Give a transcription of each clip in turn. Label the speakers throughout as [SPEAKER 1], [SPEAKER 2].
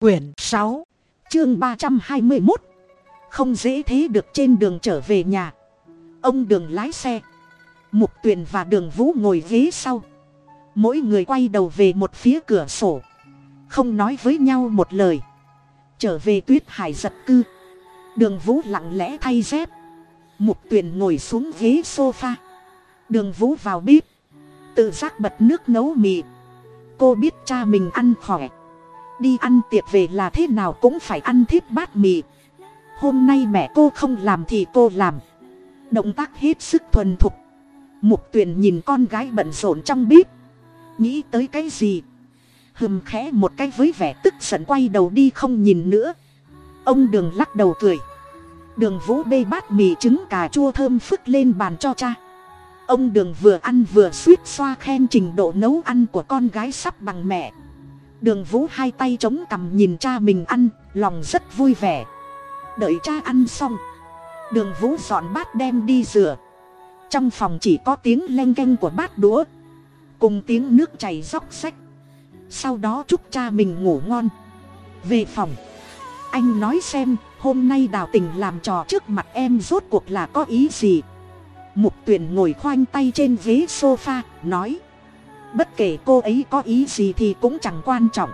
[SPEAKER 1] quyển sáu, chương ba trăm hai mươi một không dễ thế được trên đường trở về nhà. Ông đường lái xe. Mục tuyền và đường vũ ngồi ghế sau. Mỗi người quay đầu về một phía cửa sổ. Không nói với nhau một lời. Trở về tuyết hải giật cư. Đường vũ lặng lẽ thay dép. Mục tuyền ngồi xuống ghế sofa. Đường vũ vào bếp. Tự giác bật nước nấu mì. Cô biết cha mình ăn khỏe đi ăn tiệc về là thế nào cũng phải ăn thiết bát mì. Hôm nay mẹ cô không làm thì cô làm. Động tác hết sức thuần thục. Mục tuyền nhìn con gái bận rộn trong bếp. Nghĩ tới cái gì? Hừm, khẽ một cái với vẻ tức giận quay đầu đi không nhìn nữa. Ông đường lắc đầu cười. Đường vũ bê bát mì trứng cà chua thơm phức lên bàn cho cha. Ông đường vừa ăn vừa suýt xoa khen trình độ nấu ăn của con gái sắp bằng mẹ đường vũ hai tay chống cằm nhìn cha mình ăn, lòng rất vui vẻ. Đợi cha ăn xong, đường vũ dọn bát đem đi rửa. Trong phòng chỉ có tiếng len canh của bát đũa, cùng tiếng nước chảy róc sách sau đó chúc cha mình ngủ ngon. Về phòng, anh nói xem, hôm nay đào tình làm trò trước mặt em rốt cuộc là có ý gì? Mục tuyển ngồi khoanh tay trên ghế sofa, nói bất kể cô ấy có ý gì thì cũng chẳng quan trọng.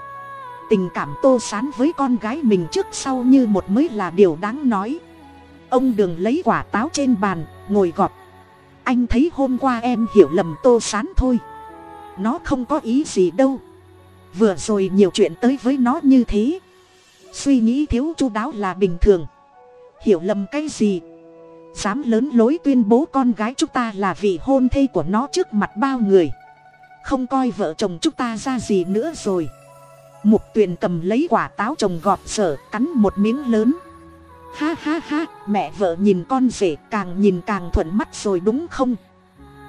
[SPEAKER 1] Tình cảm tô sán với con gái mình trước sau như một mới là điều đáng nói. Ông đường lấy quả táo trên bàn, ngồi gọt. Anh thấy hôm qua em hiểu lầm tô sán thôi. Nó không có ý gì đâu. Vừa rồi nhiều chuyện tới với nó như thế. Suy nghĩ thiếu chu đáo là bình thường. Hiểu lầm cái gì? Dám lớn lối tuyên bố con gái chúng ta là vị hôn thê của nó trước mặt bao người không coi vợ chồng chúng ta ra gì nữa rồi. Mục tuyền cầm lấy quả táo trồng gọt sở cắn một miếng lớn. Ha ha ha, mẹ vợ nhìn con rể càng nhìn càng thuận mắt rồi đúng không?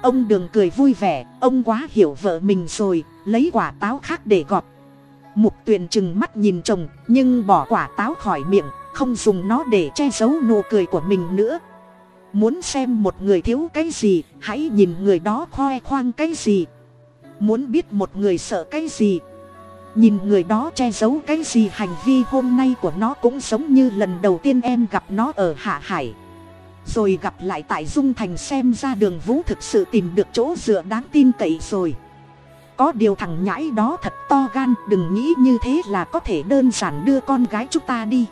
[SPEAKER 1] Ông đường cười vui vẻ, ông quá hiểu vợ mình rồi, lấy quả táo khác để gọt. Mục tuyền chừng mắt nhìn chồng, nhưng bỏ quả táo khỏi miệng, không dùng nó để che giấu nụ cười của mình nữa. Muốn xem một người thiếu cái gì, hãy nhìn người đó khoe khoang cái gì muốn biết một người sợ cái gì. Nhìn người đó che giấu cái gì hành vi hôm nay của nó cũng giống như lần đầu tiên em gặp nó ở hạ hải. Rồi gặp lại tại dung thành xem ra đường vũ thực sự tìm được chỗ dựa đáng tin cậy rồi. Có điều thằng nhãi đó thật to gan, đừng nghĩ như thế là có thể đơn giản đưa con gái chúng ta đi.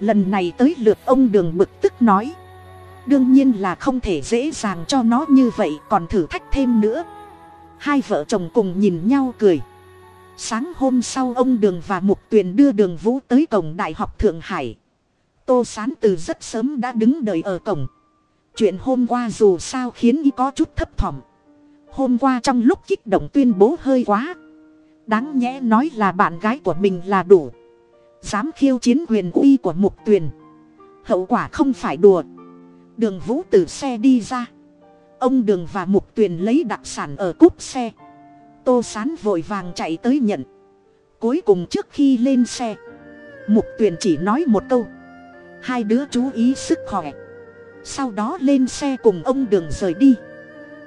[SPEAKER 1] Lần này tới lượt ông đường bực tức nói. Đương nhiên là không thể dễ dàng cho nó như vậy, còn thử thách thêm nữa hai vợ chồng cùng nhìn nhau cười. Sáng hôm sau ông đường và mục tuyền đưa đường vũ tới cổng đại học thượng hải. Tô sán từ rất sớm đã đứng đợi ở cổng. Chuyện hôm qua dù sao khiến y có chút thấp thỏm. Hôm qua trong lúc kích động tuyên bố hơi quá. Đáng nhẽ nói là bạn gái của mình là đủ. Dám khiêu chiến quyền uy của mục tuyền. Hậu quả không phải đùa. Đường vũ từ xe đi ra ông đường và mục tuyền lấy đặc sản ở cúp xe. Tô sán vội vàng chạy tới nhận. Cuối cùng trước khi lên xe, mục tuyền chỉ nói một câu. Hai đứa chú ý sức khỏe. Sau đó lên xe cùng ông đường rời đi.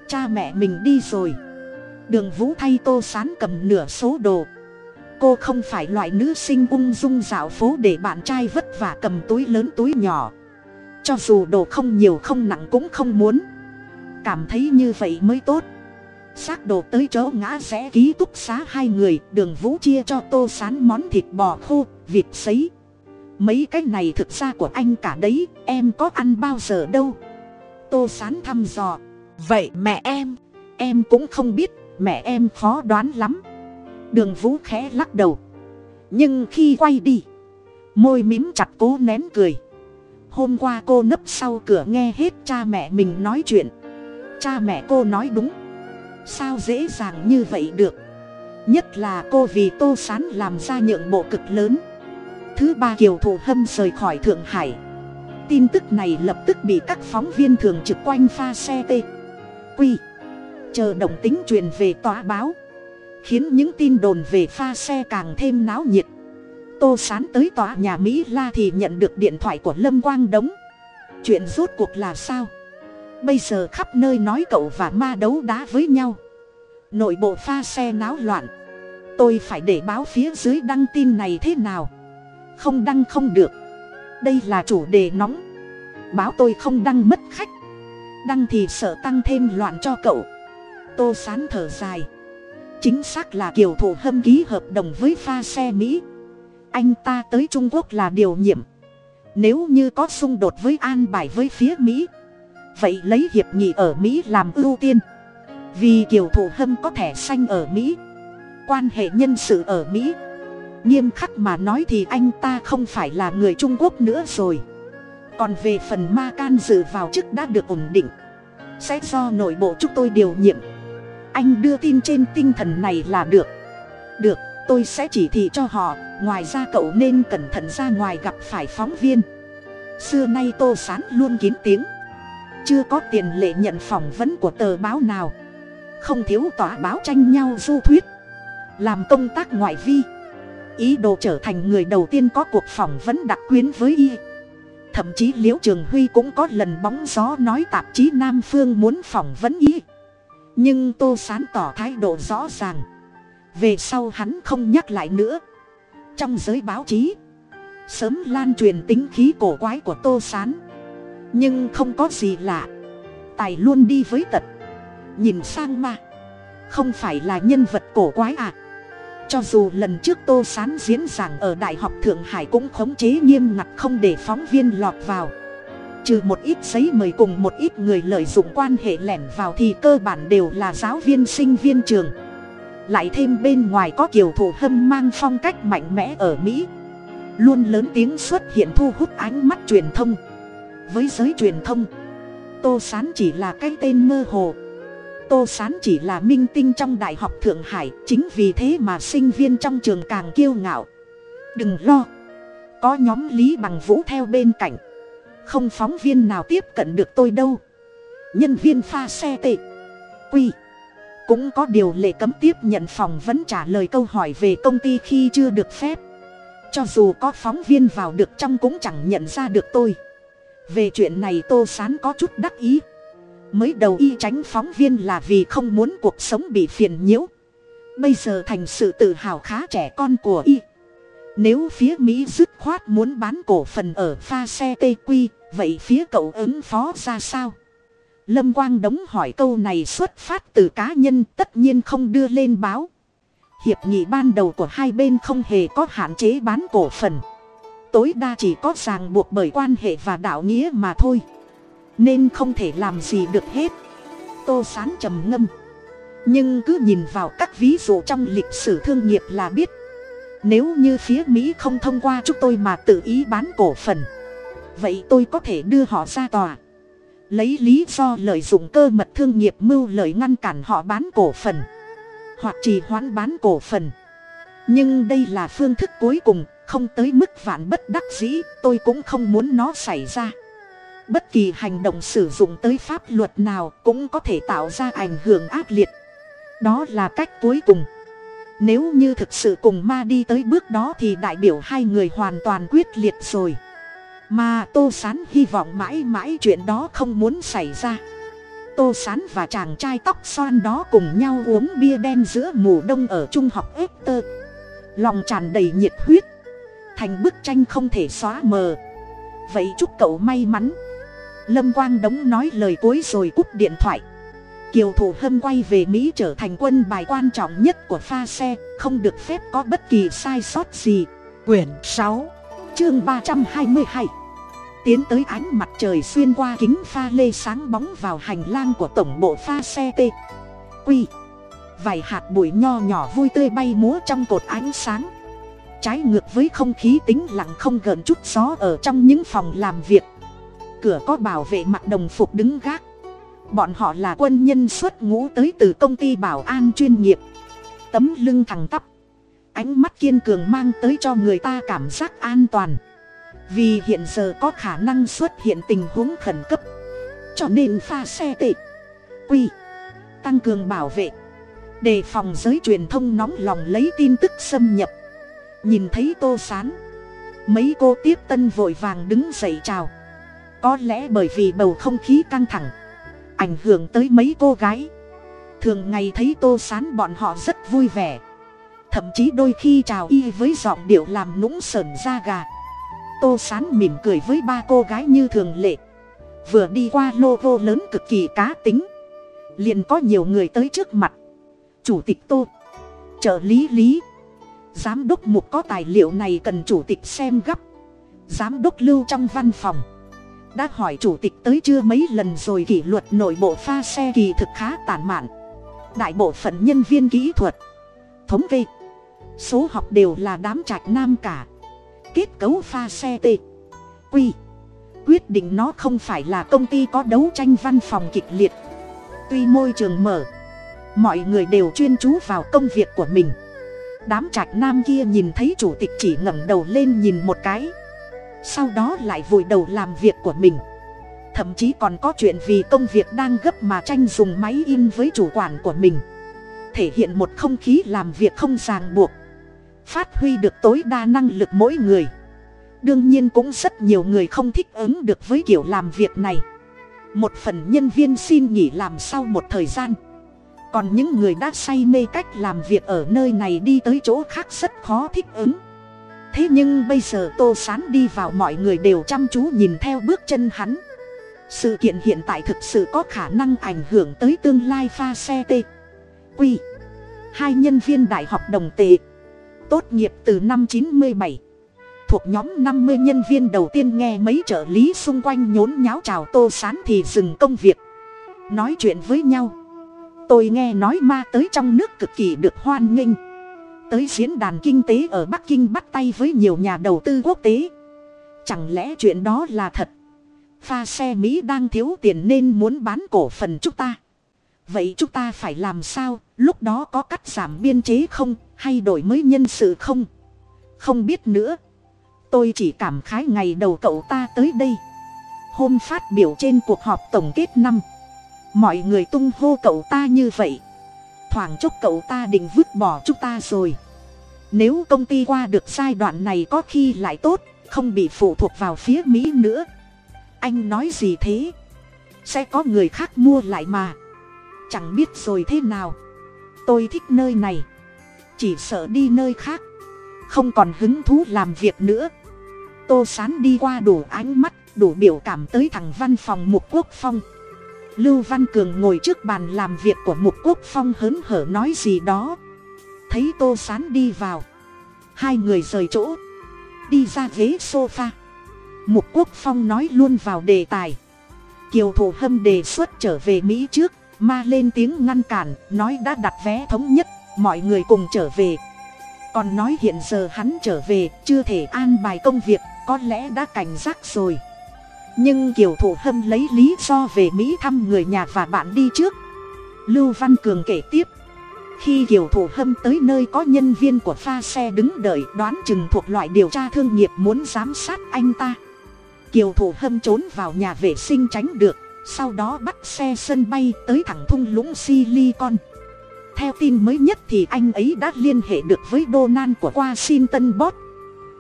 [SPEAKER 1] Cha mẹ mình đi rồi. Đường vũ thay tô sán cầm nửa số đồ. Cô không phải loại nữ sinh ung dung dạo phố để bạn trai vất vả cầm túi lớn túi nhỏ. Cho dù đồ không nhiều không nặng cũng không muốn cảm thấy như vậy mới tốt. Xác đồ tới chỗ ngã rẽ ký túc xá hai người, đường vũ chia cho tô sán món thịt bò khô, vịt sấy. Mấy cái này thực ra của anh cả đấy, em có ăn bao giờ đâu. Tô sán thăm dò. Vậy mẹ em em cũng không biết, mẹ em khó đoán lắm. Đường vũ khẽ lắc đầu. Nhưng khi quay đi, môi mím chặt cố nén cười. Hôm qua cô nấp sau cửa nghe hết cha mẹ mình nói chuyện cha mẹ cô nói đúng. Sao dễ dàng như vậy được? Nhất là cô vì tô sán làm ra nhượng bộ cực lớn. Thứ ba kiều thủ hâm rời khỏi thượng hải. Tin tức này lập tức bị các phóng viên thường trực quanh pha xe t quy. Chờ động tính truyền về tòa báo. Khiến những tin đồn về pha xe càng thêm náo nhiệt. Tô sán tới tòa nhà mỹ la thì nhận được điện thoại của lâm quang đống. Chuyện rốt cuộc là sao? Bây giờ khắp nơi nói cậu và ma đấu đá với nhau. Nội bộ pha xe náo loạn. Tôi phải để báo phía dưới đăng tin này thế nào? Không đăng không được. Đây là chủ đề nóng. Báo tôi không đăng mất khách. Đăng thì sợ tăng thêm loạn cho cậu. Tô sán thở dài. Chính xác là kiều thủ hâm ký hợp đồng với pha xe mỹ. Anh ta tới trung quốc là điều nhiệm. Nếu như có xung đột với an bài với phía mỹ vậy lấy hiệp nghị ở mỹ làm ưu tiên. Vì kiều thủ hâm có thẻ xanh ở mỹ. Quan hệ nhân sự ở mỹ. Nghiêm khắc mà nói thì anh ta không phải là người trung quốc nữa rồi. Còn về phần ma can dự vào chức đã được ổn định. Sẽ do nội bộ chúng tôi điều nhiệm. Anh đưa tin trên tinh thần này là được. Được, tôi sẽ chỉ thị cho họ. Ngoài ra cậu nên cẩn thận ra ngoài gặp phải phóng viên. Xưa nay tô sán luôn kín tiếng chưa có tiền lệ nhận phỏng vấn của tờ báo nào. Không thiếu tòa báo tranh nhau du thuyết, làm công tác ngoại vi. Ý đồ trở thành người đầu tiên có cuộc phỏng vấn đặc quyến với y. Thậm chí liễu trường huy cũng có lần bóng gió nói tạp chí nam phương muốn phỏng vấn y. Nhưng tô sán tỏ thái độ rõ ràng. Về sau hắn không nhắc lại nữa. Trong giới báo chí, sớm lan truyền tính khí cổ quái của tô sán nhưng không có gì lạ. Tài luôn đi với tật. Nhìn sang mà không phải là nhân vật cổ quái à. Cho dù lần trước tô sán diễn giảng ở đại học thượng hải cũng khống chế nghiêm ngặt không để phóng viên lọt vào. Trừ một ít giấy mời cùng một ít người lợi dụng quan hệ lẻn vào thì cơ bản đều là giáo viên sinh viên trường. Lại thêm bên ngoài có kiều thủ hâm mang phong cách mạnh mẽ ở mỹ. Luôn lớn tiếng xuất hiện thu hút ánh mắt truyền thông với giới truyền thông. Tô sán chỉ là cái tên mơ hồ. Tô sán chỉ là minh tinh trong đại học thượng hải, chính vì thế mà sinh viên trong trường càng kiêu ngạo. Đừng lo, có nhóm lý bằng vũ theo bên cạnh. Không phóng viên nào tiếp cận được tôi đâu. Nhân viên pha xe tệ. Quy. Cũng có điều lệ cấm tiếp nhận phỏng vấn trả lời câu hỏi về công ty khi chưa được phép. Cho dù có phóng viên vào được trong cũng chẳng nhận ra được tôi về chuyện này tô sán có chút đắc ý. Mới đầu y tránh phóng viên là vì không muốn cuộc sống bị phiền nhiễu. Bây giờ thành sự tự hào khá trẻ con của y. Nếu phía mỹ dứt khoát muốn bán cổ phần ở pha xe tq vậy phía cậu ứng phó ra sao? Lâm quang đống hỏi câu này xuất phát từ cá nhân, tất nhiên không đưa lên báo. Hiệp nghị ban đầu của hai bên không hề có hạn chế bán cổ phần tối đa chỉ có ràng buộc bởi quan hệ và đạo nghĩa mà thôi. Nên không thể làm gì được hết. Tô sán trầm ngâm. Nhưng cứ nhìn vào các ví dụ trong lịch sử thương nghiệp là biết, nếu như phía mỹ không thông qua chúng tôi mà tự ý bán cổ phần, vậy tôi có thể đưa họ ra tòa. Lấy lý do lợi dụng cơ mật thương nghiệp mưu lợi ngăn cản họ bán cổ phần, hoặc trì hoãn bán cổ phần. Nhưng đây là phương thức cuối cùng không tới mức vạn bất đắc dĩ, tôi cũng không muốn nó xảy ra. Bất kỳ hành động sử dụng tới pháp luật nào cũng có thể tạo ra ảnh hưởng ác liệt. Đó là cách cuối cùng. Nếu như thực sự cùng ma đi tới bước đó thì đại biểu hai người hoàn toàn quyết liệt rồi. Mà tô sán hy vọng mãi mãi chuyện đó không muốn xảy ra. Tô sán và chàng trai tóc xoan đó cùng nhau uống bia đen giữa mùa đông ở trung học ép tơ. Lòng tràn đầy nhiệt huyết thành bức tranh không thể xóa mờ. Vậy chúc cậu may mắn. Lâm quang đống nói lời cuối rồi cúp điện thoại. Kiều thủ hâm quay về mỹ trở thành quân bài quan trọng nhất của pha xe, không được phép có bất kỳ sai sót gì. Quyển sáu, chương ba trăm hai mươi hai. Tiến tới ánh mặt trời xuyên qua kính pha lê sáng bóng vào hành lang của tổng bộ pha xe t. Quy. Vài hạt bụi nho nhỏ vui tươi bay múa trong cột ánh sáng trái ngược với không khí tính lặng không gợn chút gió ở trong những phòng làm việc. Cửa có bảo vệ mặc đồng phục đứng gác. Bọn họ là quân nhân xuất ngũ tới từ công ty bảo an chuyên nghiệp. Tấm lưng thẳng tắp. Ánh mắt kiên cường mang tới cho người ta cảm giác an toàn. Vì hiện giờ có khả năng xuất hiện tình huống khẩn cấp. Cho nên pha xe tệ. Quy. Tăng cường bảo vệ. Đề phòng giới truyền thông nóng lòng lấy tin tức xâm nhập nhìn thấy tô sán. Mấy cô tiếp tân vội vàng đứng dậy chào. Có lẽ bởi vì bầu không khí căng thẳng, ảnh hưởng tới mấy cô gái. Thường ngày thấy tô sán bọn họ rất vui vẻ. Thậm chí đôi khi chào y với giọng điệu làm nũng sờn da gà. Tô sán mỉm cười với ba cô gái như thường lệ. Vừa đi qua logo lớn cực kỳ cá tính. Liền có nhiều người tới trước mặt. Chủ tịch tô. Trợ lý lý giám đốc mục có tài liệu này cần chủ tịch xem gấp. Giám đốc lưu trong văn phòng. Đã hỏi chủ tịch tới chưa mấy lần rồi kỷ luật nội bộ pha xe kỳ thực khá tàn mạn. Đại bộ phận nhân viên kỹ thuật, thống kê, số học đều là đám trạch nam cả. Kết cấu pha xe t quy quyết định nó không phải là công ty có đấu tranh văn phòng kịch liệt. Tuy môi trường mở, mọi người đều chuyên chú vào công việc của mình đám trạch nam kia nhìn thấy chủ tịch chỉ ngẩng đầu lên nhìn một cái. Sau đó lại vùi đầu làm việc của mình. Thậm chí còn có chuyện vì công việc đang gấp mà tranh dùng máy in với chủ quản của mình. Thể hiện một không khí làm việc không ràng buộc. Phát huy được tối đa năng lực mỗi người. Đương nhiên cũng rất nhiều người không thích ứng được với kiểu làm việc này. Một phần nhân viên xin nghỉ làm sau một thời gian còn những người đã say mê cách làm việc ở nơi này đi tới chỗ khác rất khó thích ứng. Thế nhưng bây giờ tô sán đi vào mọi người đều chăm chú nhìn theo bước chân hắn. Sự kiện hiện tại thực sự có khả năng ảnh hưởng tới tương lai pha xe t quy. Hai nhân viên đại học đồng tệ. Tốt nghiệp từ năm chín mươi bảy. Thuộc nhóm năm mươi nhân viên đầu tiên nghe mấy trợ lý xung quanh nhốn nháo chào tô sán thì dừng công việc. Nói chuyện với nhau tôi nghe nói ma tới trong nước cực kỳ được hoan nghênh. Tới diễn đàn kinh tế ở bắc kinh bắt tay với nhiều nhà đầu tư quốc tế. Chẳng lẽ chuyện đó là thật? Pha xe mỹ đang thiếu tiền nên muốn bán cổ phần chúng ta. Vậy chúng ta phải làm sao? Lúc đó có cắt giảm biên chế không? Hay đổi mới nhân sự không? Không biết nữa. Tôi chỉ cảm khái ngày đầu cậu ta tới đây. Hôm phát biểu trên cuộc họp tổng kết năm mọi người tung hô cậu ta như vậy. Thoảng chốc cậu ta định vứt bỏ chúng ta rồi. Nếu công ty qua được giai đoạn này có khi lại tốt, không bị phụ thuộc vào phía mỹ nữa. Anh nói gì thế? Sẽ có người khác mua lại mà. Chẳng biết rồi thế nào. Tôi thích nơi này. Chỉ sợ đi nơi khác. Không còn hứng thú làm việc nữa. Tô sán đi qua đủ ánh mắt, đủ biểu cảm tới thằng văn phòng mục quốc phong lưu văn cường ngồi trước bàn làm việc của mục quốc phong hớn hở nói gì đó. Thấy tô sán đi vào. Hai người rời chỗ. Đi ra ghế sofa. Mục quốc phong nói luôn vào đề tài. Kiều thủ hâm đề xuất trở về mỹ trước, ma lên tiếng ngăn cản, nói đã đặt vé thống nhất, mọi người cùng trở về. Còn nói hiện giờ hắn trở về, chưa thể an bài công việc, có lẽ đã cảnh giác rồi nhưng kiều thủ hâm lấy lý do về mỹ thăm người nhà và bạn đi trước. Lưu văn cường kể tiếp. Khi kiều thủ hâm tới nơi có nhân viên của pha xe đứng đợi đoán chừng thuộc loại điều tra thương nghiệp muốn giám sát anh ta. Kiều thủ hâm trốn vào nhà vệ sinh tránh được, sau đó bắt xe sân bay tới thẳng thung lũng silicon. Theo tin mới nhất thì anh ấy đã liên hệ được với donald của washington bot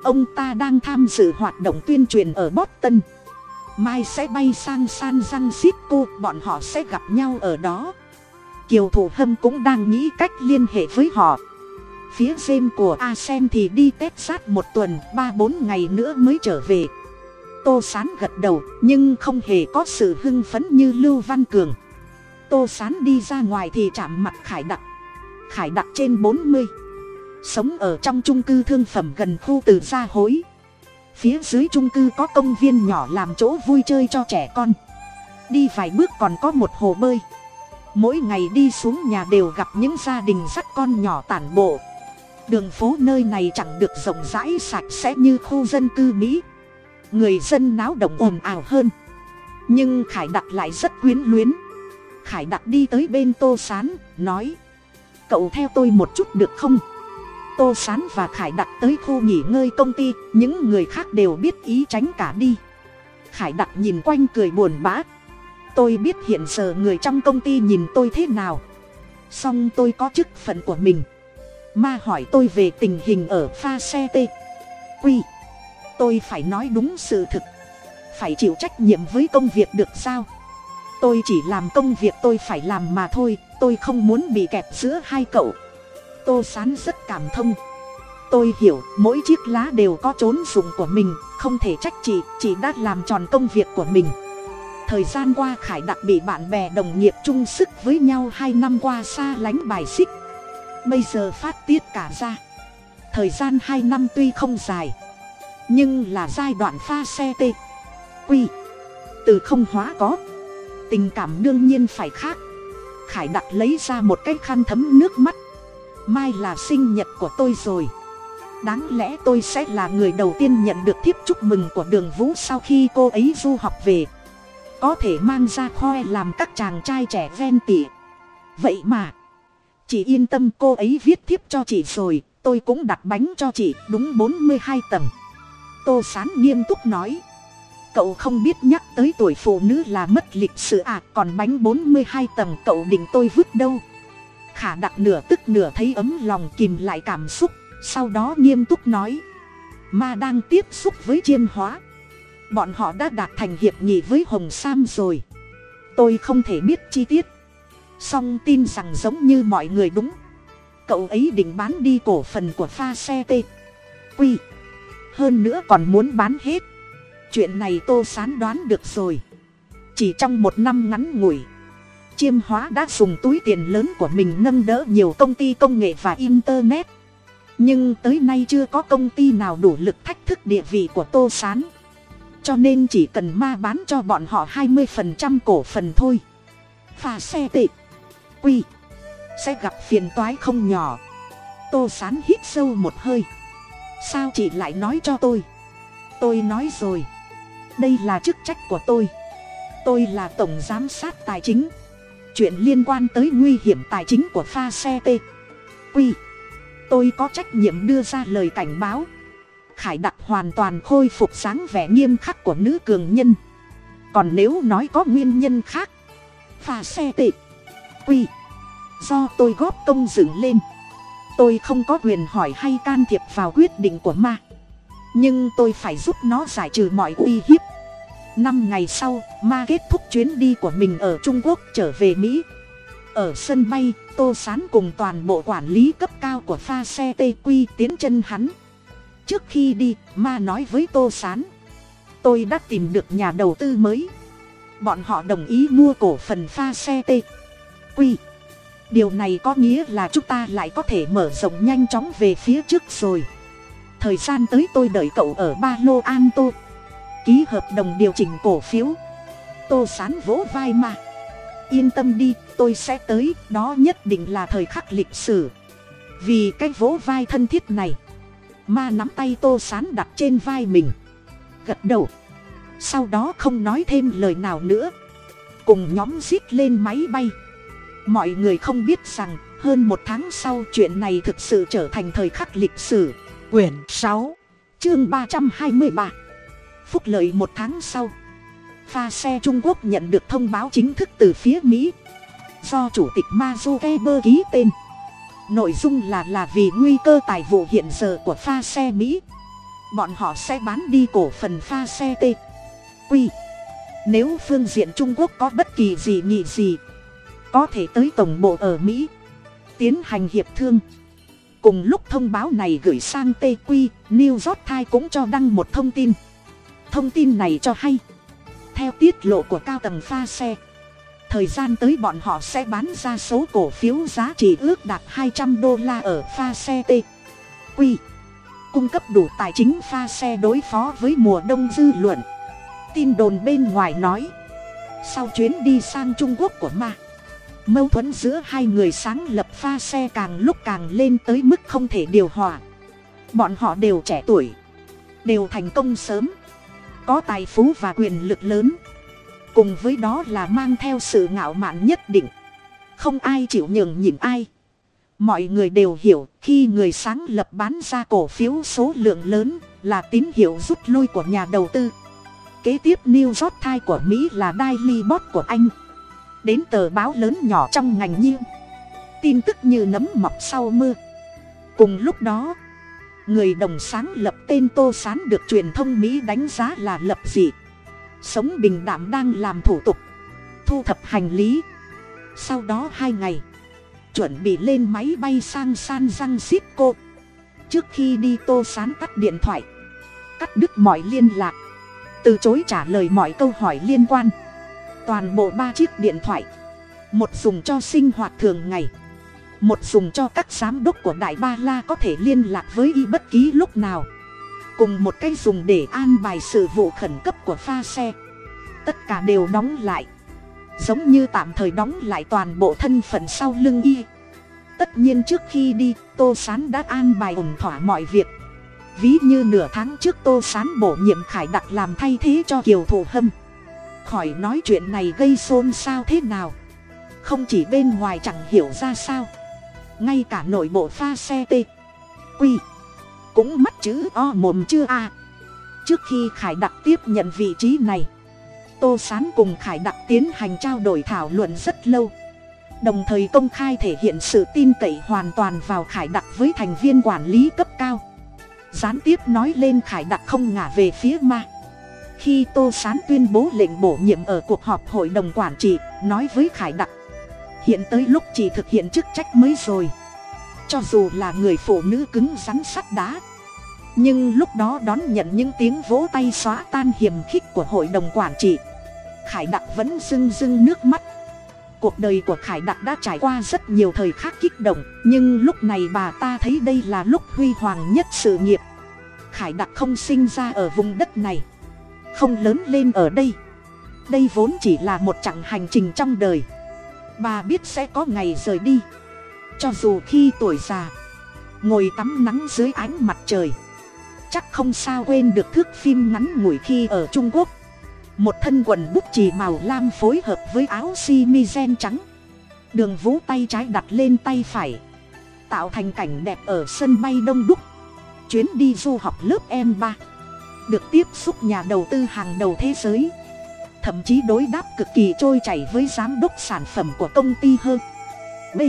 [SPEAKER 1] ông ta đang tham dự hoạt động tuyên truyền ở boston mai sẽ bay sang san francisco, bọn họ sẽ gặp nhau ở đó. Kiều thủ hâm cũng đang nghĩ cách liên hệ với họ. Phía xem của A Sen thì đi tết sát một tuần, ba bốn ngày nữa mới trở về. Tô sán gật đầu, nhưng không hề có sự hưng phấn như lưu văn cường. Tô sán đi ra ngoài thì chạm mặt khải đặc. Khải đặc trên bốn mươi. Sống ở trong trung cư thương phẩm gần khu từ gia hối phía dưới trung cư có công viên nhỏ làm chỗ vui chơi cho trẻ con. Đi vài bước còn có một hồ bơi. Mỗi ngày đi xuống nhà đều gặp những gia đình dắt con nhỏ tản bộ. Đường phố nơi này chẳng được rộng rãi sạch sẽ như khu dân cư mỹ. Người dân náo động ồn ào hơn. Nhưng khải đặc lại rất quyến luyến. Khải đặc đi tới bên tô s á n nói, cậu theo tôi một chút được không? Tô s á n và khải đặc tới khu nghỉ ngơi công ty, những người khác đều biết ý tránh cả đi. Khải đặc nhìn quanh cười buồn bã. Tôi biết hiện giờ người trong công ty nhìn tôi thế nào. Song tôi có chức phận của mình. Ma hỏi tôi về tình hình ở pha xe t. Quy, tôi phải nói đúng sự thực. Phải chịu trách nhiệm với công việc được sao? Tôi chỉ làm công việc tôi phải làm mà thôi, tôi không muốn bị kẹp giữa hai cậu tô sán rất cảm thông. Tôi hiểu, mỗi chiếc lá đều có chốn dụng của mình, không thể trách chị chị đã làm tròn công việc của mình. Thời gian qua khải đặc bị bạn bè đồng nghiệp chung sức với nhau hai năm qua xa lánh bài xích. Bây giờ phát tiết cả ra. Thời gian hai năm tuy không dài, nhưng là giai đoạn pha xe t quy. Từ không hóa có, tình cảm đương nhiên phải khác. Khải đặc lấy ra một cái khăn thấm nước mắt mai là sinh nhật của tôi rồi. Đáng lẽ tôi sẽ là người đầu tiên nhận được thiếp chúc mừng của đường vũ sau khi cô ấy du học về. Có thể mang ra khoe làm các chàng trai trẻ ven tỉ. Vậy mà, chị yên tâm cô ấy viết thiếp cho chị rồi, tôi cũng đặt bánh cho chị, đúng bốn mươi hai tầng. Tô sán nghiêm túc nói, cậu không biết nhắc tới tuổi phụ nữ là mất lịch sự à còn bánh bốn mươi hai tầng cậu định tôi vứt đâu? Khả đặc nửa tức nửa thấy ấm lòng kìm lại cảm xúc, sau đó nghiêm túc nói. Ma đang tiếp xúc với chiêm hóa. Bọn họ đã đạt thành hiệp nghị với hồng sam rồi. Tôi không thể biết chi tiết. Song tin rằng giống như mọi người đúng. Cậu ấy định bán đi cổ phần của pha xe t. Quy. Hơn nữa còn muốn bán hết. Chuyện này tô sán đoán được rồi. Chỉ trong một năm ngắn ngủi chiêm hóa đã dùng túi tiền lớn của mình nâng đỡ nhiều công ty công nghệ và internet. Nhưng tới nay chưa có công ty nào đủ lực thách thức địa vị của tô sán. Cho nên chỉ cần ma bán cho bọn họ hai mươi phần trăm cổ phần thôi. Pha xe tệ. Quy. Sẽ gặp phiền toái không nhỏ. Tô sán hít sâu một hơi. Sao chị lại nói cho tôi? Tôi nói rồi. Đây là chức trách của tôi. Tôi là tổng giám sát tài chính chuyện liên quan tới nguy hiểm tài chính của pha xe t. Quy tôi có trách nhiệm đưa ra lời cảnh báo. Khải đặc hoàn toàn khôi phục sáng vẻ nghiêm khắc của nữ cường nhân. Còn nếu nói có nguyên nhân khác, pha xe tệ quy do tôi góp công dựng lên, tôi không có quyền hỏi hay can thiệp vào quyết định của ma. Nhưng tôi phải giúp nó giải trừ mọi uy hiếp năm ngày sau, ma kết thúc chuyến đi của mình ở trung quốc trở về mỹ. Ở sân bay, tô sán cùng toàn bộ quản lý cấp cao của pha xe tê quy tiến chân hắn. Trước khi đi, ma nói với tô sán, tôi đã tìm được nhà đầu tư mới. Bọn họ đồng ý mua cổ phần pha xe t quy điều này có nghĩa là chúng ta lại có thể mở rộng nhanh chóng về phía trước rồi. Thời gian tới tôi đợi cậu ở ba lô an tô ký hợp đồng điều chỉnh cổ phiếu. Tô sán vỗ vai mà. Yên tâm đi, tôi sẽ tới, đó nhất định là thời khắc lịch sử. Vì cái vỗ vai thân thiết này, ma nắm tay tô sán đặt trên vai mình. Gật đầu. Sau đó không nói thêm lời nào nữa. Cùng nhóm zip lên máy bay. Mọi người không biết rằng, hơn một tháng sau chuyện này thực sự trở thành thời khắc lịch sử. Quyển sáu, chương ba trăm hai mươi ba phúc lợi một tháng sau. Pha xe trung quốc nhận được thông báo chính thức từ phía mỹ. Do chủ tịch mazu keber ký tên. Nội dung là là vì nguy cơ tài vụ hiện giờ của pha xe mỹ. Bọn họ sẽ bán đi cổ phần pha xe t. Quy. Nếu phương diện trung quốc có bất kỳ gì nghị gì, có thể tới tổng bộ ở mỹ, tiến hành hiệp thương. Cùng lúc thông báo này gửi sang tq new york times cũng cho đăng một thông tin thông tin này cho hay. Theo tiết lộ của cao tầng pha xe, thời gian tới bọn họ sẽ bán ra số cổ phiếu giá trị ước đạt hai trăm đô la ở pha xe t. Q. Cung cấp đủ tài chính pha xe đối phó với mùa đông dư luận. Tin đồn bên ngoài nói, sau chuyến đi sang trung quốc của ma, mâu thuẫn giữa hai người sáng lập pha xe càng lúc càng lên tới mức không thể điều hòa. Bọn họ đều trẻ tuổi, đều thành công sớm có tài phú và quyền lực lớn. Cùng với đó là mang theo sự ngạo mạn nhất định. Không ai chịu nhường nhịn ai. Mọi người đều hiểu khi người sáng lập bán ra cổ phiếu số lượng lớn là tín hiệu rút lui của nhà đầu tư. Kế tiếp new york times của mỹ là daily bot của anh. Đến tờ báo lớn nhỏ trong ngành như tin tức như nấm mọc sau mưa. Cùng lúc đó người đồng sáng lập tên tô s á n được truyền thông mỹ đánh giá là lập dị. Sống bình đảm đang làm thủ tục. Thu thập hành lý. Sau đó hai ngày, chuẩn bị lên máy bay sang san răng xít cô trước khi đi tô sán tắt điện thoại. Cắt đứt mọi liên lạc. Từ chối trả lời mọi câu hỏi liên quan. Toàn bộ ba chiếc điện thoại. Một dùng cho sinh hoạt thường ngày một dùng cho các giám đốc của đại ba la có thể liên lạc với y bất kỳ lúc nào. Cùng một cái dùng để an bài sự vụ khẩn cấp của pha xe. Tất cả đều đóng lại. Giống như tạm thời đóng lại toàn bộ thân phận sau lưng y. Tất nhiên trước khi đi, tô sán đã an bài ổn thỏa mọi việc. Ví như nửa tháng trước tô sán bổ nhiệm khải đặc làm thay thế cho kiều thủ hâm. Khỏi nói chuyện này gây xôn xao thế nào? Không chỉ bên ngoài chẳng hiểu ra sao ngay cả nội bộ pha xe t quy. Cũng mắt chữ o mồm chưa a. Trước khi khải đặc tiếp nhận vị trí này, tô sán cùng khải đặc tiến hành trao đổi thảo luận rất lâu. Đồng thời công khai thể hiện sự tin cậy hoàn toàn vào khải đặc với thành viên quản lý cấp cao. Gián tiếp nói lên khải đặc không ngả về phía ma. Khi tô sán tuyên bố lệnh bổ nhiệm ở cuộc họp hội đồng quản trị, nói với khải đặc hiện tới lúc chỉ thực hiện chức trách mới rồi. Cho dù là người phụ nữ cứng rắn sắt đá. Nhưng lúc đó đón nhận những tiếng vỗ tay xóa tan hiềm khích của hội đồng quản trị. Khải đặc vẫn rưng rưng nước mắt. Cuộc đời của khải đặc đã trải qua rất nhiều thời khắc kích động, nhưng lúc này bà ta thấy đây là lúc huy hoàng nhất sự nghiệp. Khải đặc không sinh ra ở vùng đất này, không lớn lên ở đây. Đây vốn chỉ là một chặng hành trình trong đời bà biết sẽ có ngày rời đi. Cho dù khi tuổi già, ngồi tắm nắng dưới ánh mặt trời, chắc không sao quên được thước phim ngắn ngủi khi ở trung quốc. Một thân quần bút chì màu lam phối hợp với áo si mi gen trắng. Đường vũ tay trái đặt lên tay phải, tạo thành cảnh đẹp ở sân bay đông đúc. Chuyến đi du học lớp m ba, được tiếp xúc nhà đầu tư hàng đầu thế giới thậm chí đối đáp cực kỳ trôi chảy với giám đốc sản phẩm của công ty hơn. B.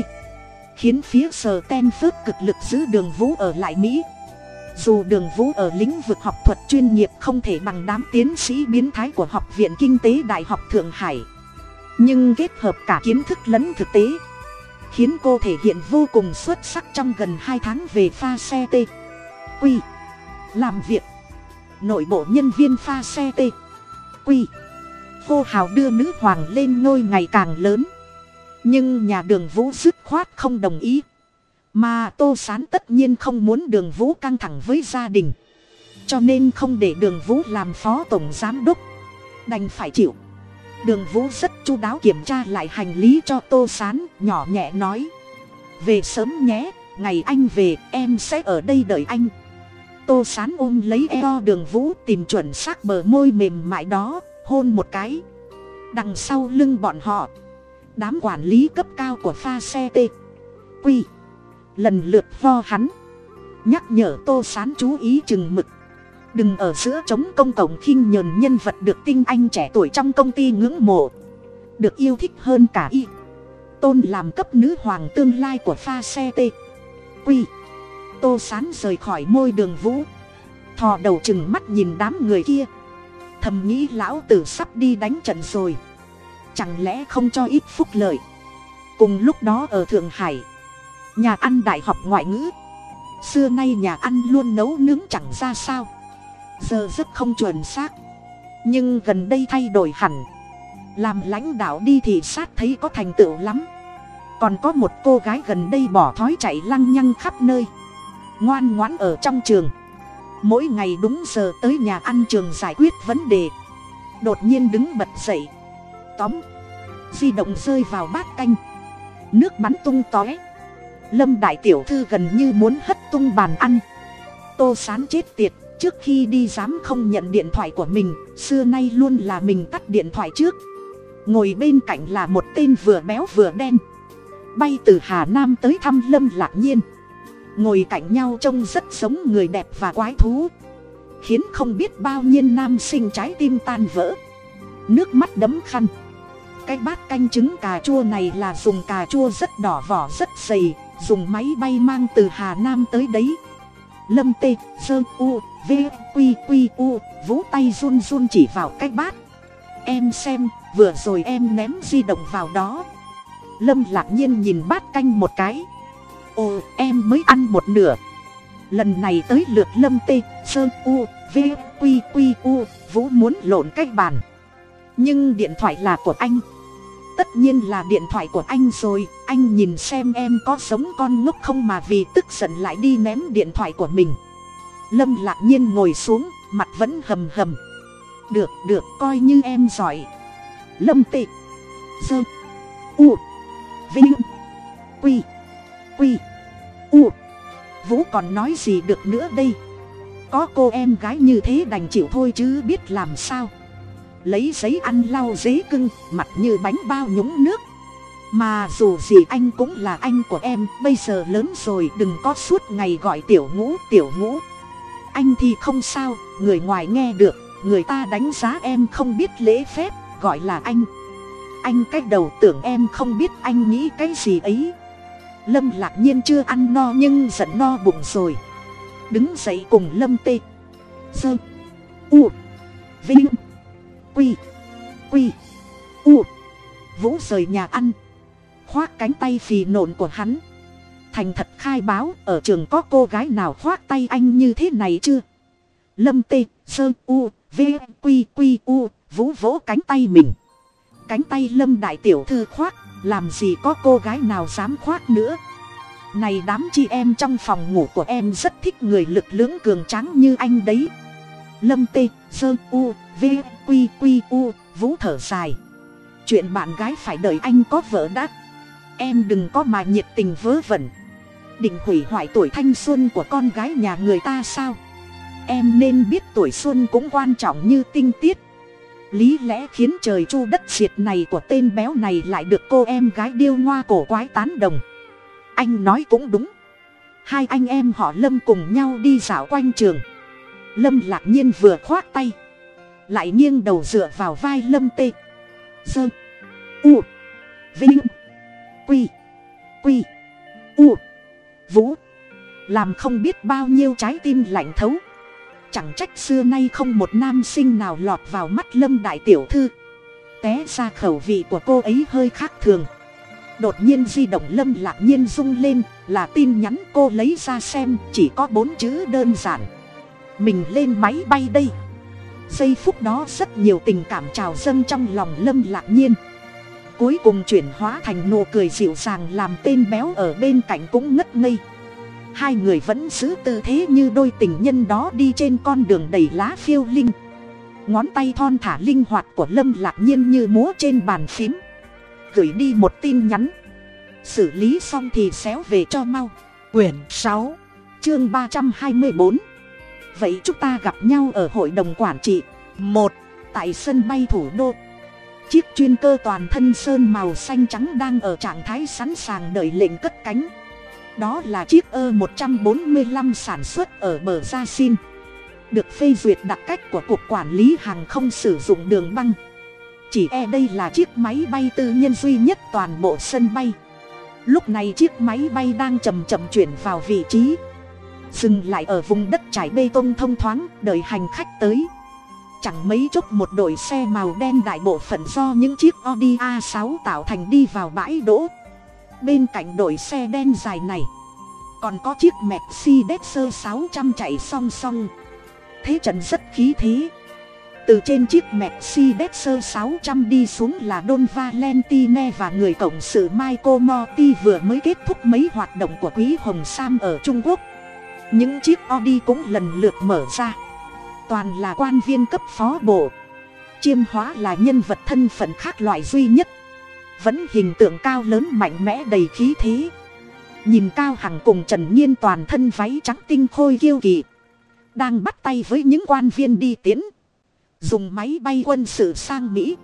[SPEAKER 1] Khiến phía sờ ten phước cực lực giữ đường vũ ở lại mỹ. Dù đường vũ ở lĩnh vực học thuật chuyên nghiệp không thể bằng đám tiến sĩ biến thái của học viện kinh tế đại học thượng hải. Nhưng kết hợp cả kiến thức lẫn thực tế, khiến cô thể hiện vô cùng xuất sắc trong gần hai tháng về pha xe t. Quy. Làm việc. Nội bộ nhân viên pha xe t. Quy hô hào đưa nữ hoàng lên ngôi ngày càng lớn. Nhưng nhà đường vũ dứt khoát không đồng ý. Mà tô sán tất nhiên không muốn đường vũ căng thẳng với gia đình. Cho nên không để đường vũ làm phó tổng giám đốc. Đành phải chịu. Đường vũ rất chu đáo kiểm tra lại hành lý cho tô sán, nhỏ nhẹ nói. Về sớm nhé, ngày anh về, em sẽ ở đây đợi anh. Tô sán ôm lấy eo đường vũ tìm chuẩn xác bờ môi mềm mại đó hôn một cái. Đằng sau lưng bọn họ, đám quản lý cấp cao của pha xe t. Quy. Lần lượt vo hắn. Nhắc nhở tô sán chú ý chừng mực. Đừng ở giữa chống công cộng khinh nhờn nhân vật được tinh anh trẻ tuổi trong công ty ngưỡng mộ. Được yêu thích hơn cả y. Tôn làm cấp nữ hoàng tương lai của pha xe t. Quy. Tô sán rời khỏi môi đường vũ. Thò đầu chừng mắt nhìn đám người kia thầm nghĩ lão tử sắp đi đánh trận rồi. Chẳng lẽ không cho ít phúc lợi? Cùng lúc đó ở thượng hải, nhà ăn đại học ngoại ngữ. Xưa nay nhà ăn luôn nấu nướng chẳng ra sao. Giờ rất không chuẩn xác. Nhưng gần đây thay đổi hẳn. Làm lãnh đạo đi thì sát thấy có thành tựu lắm. Còn có một cô gái gần đây bỏ thói chạy lăng nhăng khắp nơi. Ngoan ngoãn ở trong trường mỗi ngày đúng giờ tới nhà ăn trường giải quyết vấn đề. Đột nhiên đứng bật dậy. Tóm, di động rơi vào bát canh. Nước bắn tung tóe. Lâm đại tiểu thư gần như muốn hất tung bàn ăn. Tô sán chết tiệt, trước khi đi dám không nhận điện thoại của mình, xưa nay luôn là mình tắt điện thoại trước. Ngồi bên cạnh là một tên vừa béo vừa đen. Bay từ hà nam tới thăm lâm lạc nhiên ngồi cạnh nhau trông rất giống người đẹp và quái thú. Khiến không biết bao nhiêu nam sinh trái tim tan vỡ. Nước mắt đấm khăn. Cái bát canh trứng cà chua này là dùng cà chua rất đỏ vỏ rất dày, dùng máy bay mang từ hà nam tới đấy. Lâm tê, sơ, u, v q q u vú tay run run chỉ vào cái bát. Em xem, vừa rồi em ném di động vào đó. Lâm lạc nhiên nhìn bát canh một cái ồ, em mới ăn một nửa. Lần này tới lượt lâm tê, sơ u, v, q q, u, vũ muốn lộn cái bàn. Nhưng điện thoại là của anh. Tất nhiên là điện thoại của anh rồi, anh nhìn xem em có giống con ngốc không mà vì tức giận lại đi ném điện thoại của mình. Lâm lạc nhiên ngồi xuống, mặt vẫn hầm hầm. Được được, coi như em giỏi. Lâm tị Sơn u vinh quy quy. U. Vũ còn nói gì được nữa đây? Có cô em gái như thế đành chịu thôi chứ biết làm sao. Lấy giấy ăn lau dế cưng, mặt như bánh bao nhúng nước. Mà dù gì anh cũng là anh của em, bây giờ lớn rồi, đừng có suốt ngày gọi tiểu ngũ tiểu ngũ. Anh thì không sao, người ngoài nghe được, người ta đánh giá em không biết lễ phép, gọi là anh. Anh cái đầu tưởng em không biết anh nghĩ cái gì ấy lâm lạc nhiên chưa ăn no nhưng giận no bụng rồi. Đứng dậy cùng lâm tê. Sơ. U. Vinh. Quy. Quy. U. Vũ rời nhà ăn. Khoác cánh tay phì nộn của hắn. Thành thật khai báo, ở trường có cô gái nào khoác tay anh như thế này chưa? Lâm tê, sơ, u, v, quy quy, u, vũ vỗ cánh tay mình. Cánh tay lâm đại tiểu thư khoác làm gì có cô gái nào dám khoác nữa? Này đám chị em trong phòng ngủ của em rất thích người lực lưỡng cường tráng như anh đấy. Lâm tê, sơ, u, v, Q Q, u, vũ thở dài. Chuyện bạn gái phải đợi anh có vợ đã. Em đừng có mà nhiệt tình vớ vẩn. Định hủy hoại tuổi thanh xuân của con gái nhà người ta sao? Em nên biết tuổi xuân cũng quan trọng như tinh tiết lý lẽ khiến trời chu đất diệt này của tên béo này lại được cô em gái điêu ngoa cổ quái tán đồng. Anh nói cũng đúng. Hai anh em họ lâm cùng nhau đi dạo quanh trường. Lâm lạc nhiên vừa khoác tay. Lại nghiêng đầu dựa vào vai lâm tê. Dơ. U. Vinh. Quy. Quy. U. Vũ. Làm không biết bao nhiêu trái tim lạnh thấu chẳng trách xưa nay không một nam sinh nào lọt vào mắt lâm đại tiểu thư. Té ra khẩu vị của cô ấy hơi khác thường. Đột nhiên di động lâm lạc nhiên rung lên, là tin nhắn cô lấy ra xem, chỉ có bốn chữ đơn giản. Mình lên máy bay đây. Giây phút đó rất nhiều tình cảm trào dâng trong lòng lâm lạc nhiên. Cuối cùng chuyển hóa thành nụ cười dịu dàng làm tên béo ở bên cạnh cũng ngất ngây hai người vẫn giữ tư thế như đôi tình nhân đó đi trên con đường đầy lá phiêu linh. Ngón tay thon thả linh hoạt của lâm lạc nhiên như múa trên bàn phím. Gửi đi một tin nhắn. Xử lý xong thì xéo về cho mau. Quyển sáu, chương ba trăm hai mươi bốn. Vậy chúng ta gặp nhau ở hội đồng quản trị. Một, tại sân bay thủ đô. Chiếc chuyên cơ toàn thân sơn màu xanh trắng đang ở trạng thái sẵn sàng đợi lệnh cất cánh đó là chiếc e ơ 145 sản xuất ở bờ gia xin. Được phê duyệt đặc cách của cục quản lý hàng không sử dụng đường băng. Chỉ e đây là chiếc máy bay tư nhân duy nhất toàn bộ sân bay. Lúc này chiếc máy bay đang chầm chậm chuyển vào vị trí. Dừng lại ở vùng đất trải bê tông thông thoáng, đợi hành khách tới. Chẳng mấy chốc một đội xe màu đen đại bộ phận do những chiếc audi a 6 tạo thành đi vào bãi đỗ bên cạnh đội xe đen dài này, còn có chiếc mercedes sáu trăm chạy song song. Thế trận rất khí thế. Từ trên chiếc mercedes sáu trăm đi xuống là don valentine và người cộng sự michael morty vừa mới kết thúc mấy hoạt động của quý hồng sam ở trung quốc. Những chiếc audi cũng lần lượt mở ra. Toàn là quan viên cấp phó bộ. Chiêm hóa là nhân vật thân phận khác loại duy nhất vẫn hình tượng cao lớn mạnh mẽ đầy khí thế. Nhìn cao hằng cùng trần nhiên toàn thân váy trắng tinh khôi kiêu kỳ đang bắt tay với những quan viên đi tiến. Dùng máy bay quân sự sang mỹ.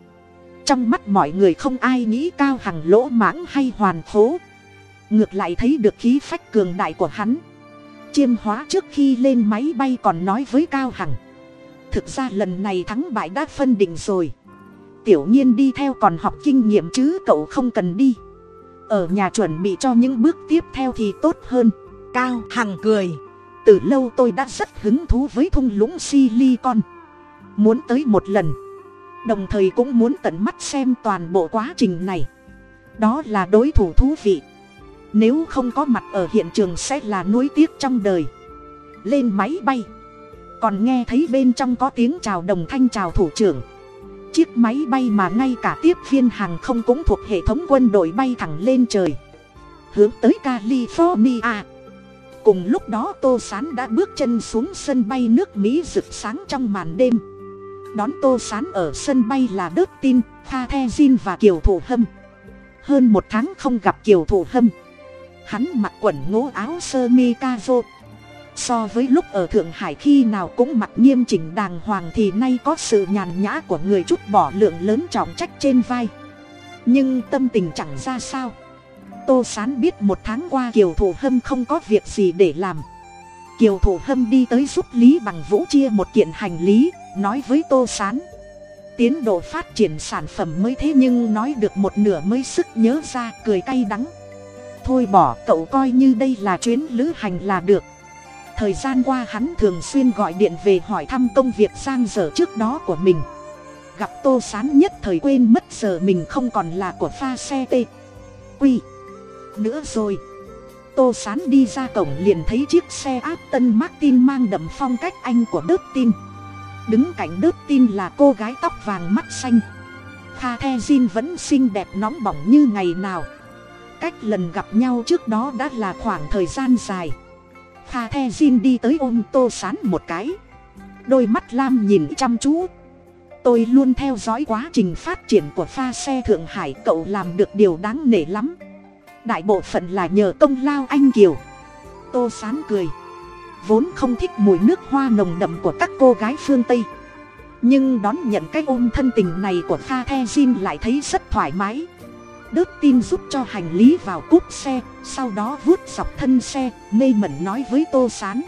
[SPEAKER 1] Trong mắt mọi người không ai nghĩ cao hằng lỗ mãng hay hoàn khố. Ngược lại thấy được khí phách cường đại của hắn. Chiêm hóa trước khi lên máy bay còn nói với cao hằng. Thực ra lần này thắng bại đã phân định rồi tiểu nhiên đi theo còn học kinh nghiệm chứ cậu không cần đi. Ở nhà chuẩn bị cho những bước tiếp theo thì tốt hơn. Cao hằng cười. Từ lâu tôi đã rất hứng thú với thung lũng silicon. Muốn tới một lần. Đồng thời cũng muốn tận mắt xem toàn bộ quá trình này. Đó là đối thủ thú vị. Nếu không có mặt ở hiện trường sẽ là nuối tiếc trong đời. Lên máy bay. Còn nghe thấy bên trong có tiếng chào đồng thanh chào thủ trưởng chiếc máy bay mà ngay cả tiếp viên hàng không cũng thuộc hệ thống quân đội bay thẳng lên trời. Hướng tới california. Cùng lúc đó tô s á n đã bước chân xuống sân bay nước mỹ rực sáng trong màn đêm. Đón tô s á n ở sân bay là đớt tin pha the jin và kiều thủ hâm. Hơn một tháng không gặp kiều thủ hâm. Hắn mặc quần ngố áo sơ mi ca rô so với lúc ở thượng hải khi nào cũng mặc nghiêm chỉnh đàng hoàng thì nay có sự nhàn nhã của người chút bỏ lượng lớn trọng trách trên vai. Nhưng tâm tình chẳng ra sao. Tô sán biết một tháng qua kiều thủ hâm không có việc gì để làm. Kiều thủ hâm đi tới giúp lý bằng vũ chia một kiện hành lý, nói với tô sán. Tiến độ phát triển sản phẩm mới thế nhưng nói được một nửa mới sức nhớ ra, cười cay đắng. Thôi bỏ, cậu coi như đây là chuyến lữ hành là được thời gian qua hắn thường xuyên gọi điện về hỏi thăm công việc sang giờ trước đó của mình. Gặp tô sán nhất thời quên mất giờ mình không còn là của pha xe t quy. Nữa rồi. Tô sán đi ra cổng liền thấy chiếc xe áp tân martin mang đậm phong cách anh của đớt tin. Đứng cạnh đớt tin là cô gái tóc vàng mắt xanh. Kha the jin vẫn xinh đẹp nóng bỏng như ngày nào. Cách lần gặp nhau trước đó đã là khoảng thời gian dài kha the jin đi tới ôm tô sán một cái. Đôi mắt lam nhìn chăm chú. Tôi luôn theo dõi quá trình phát triển của pha xe thượng hải, cậu làm được điều đáng nể lắm. Đại bộ phận là nhờ công lao anh kiều. Tô sán cười. Vốn không thích mùi nước hoa nồng đậm của các cô gái phương tây. Nhưng đón nhận cái ôm thân tình này của pha the jin lại thấy rất thoải mái đớt tin giúp cho hành lý vào cúp xe, sau đó vuốt dọc thân xe, mê mẩn nói với tô sán.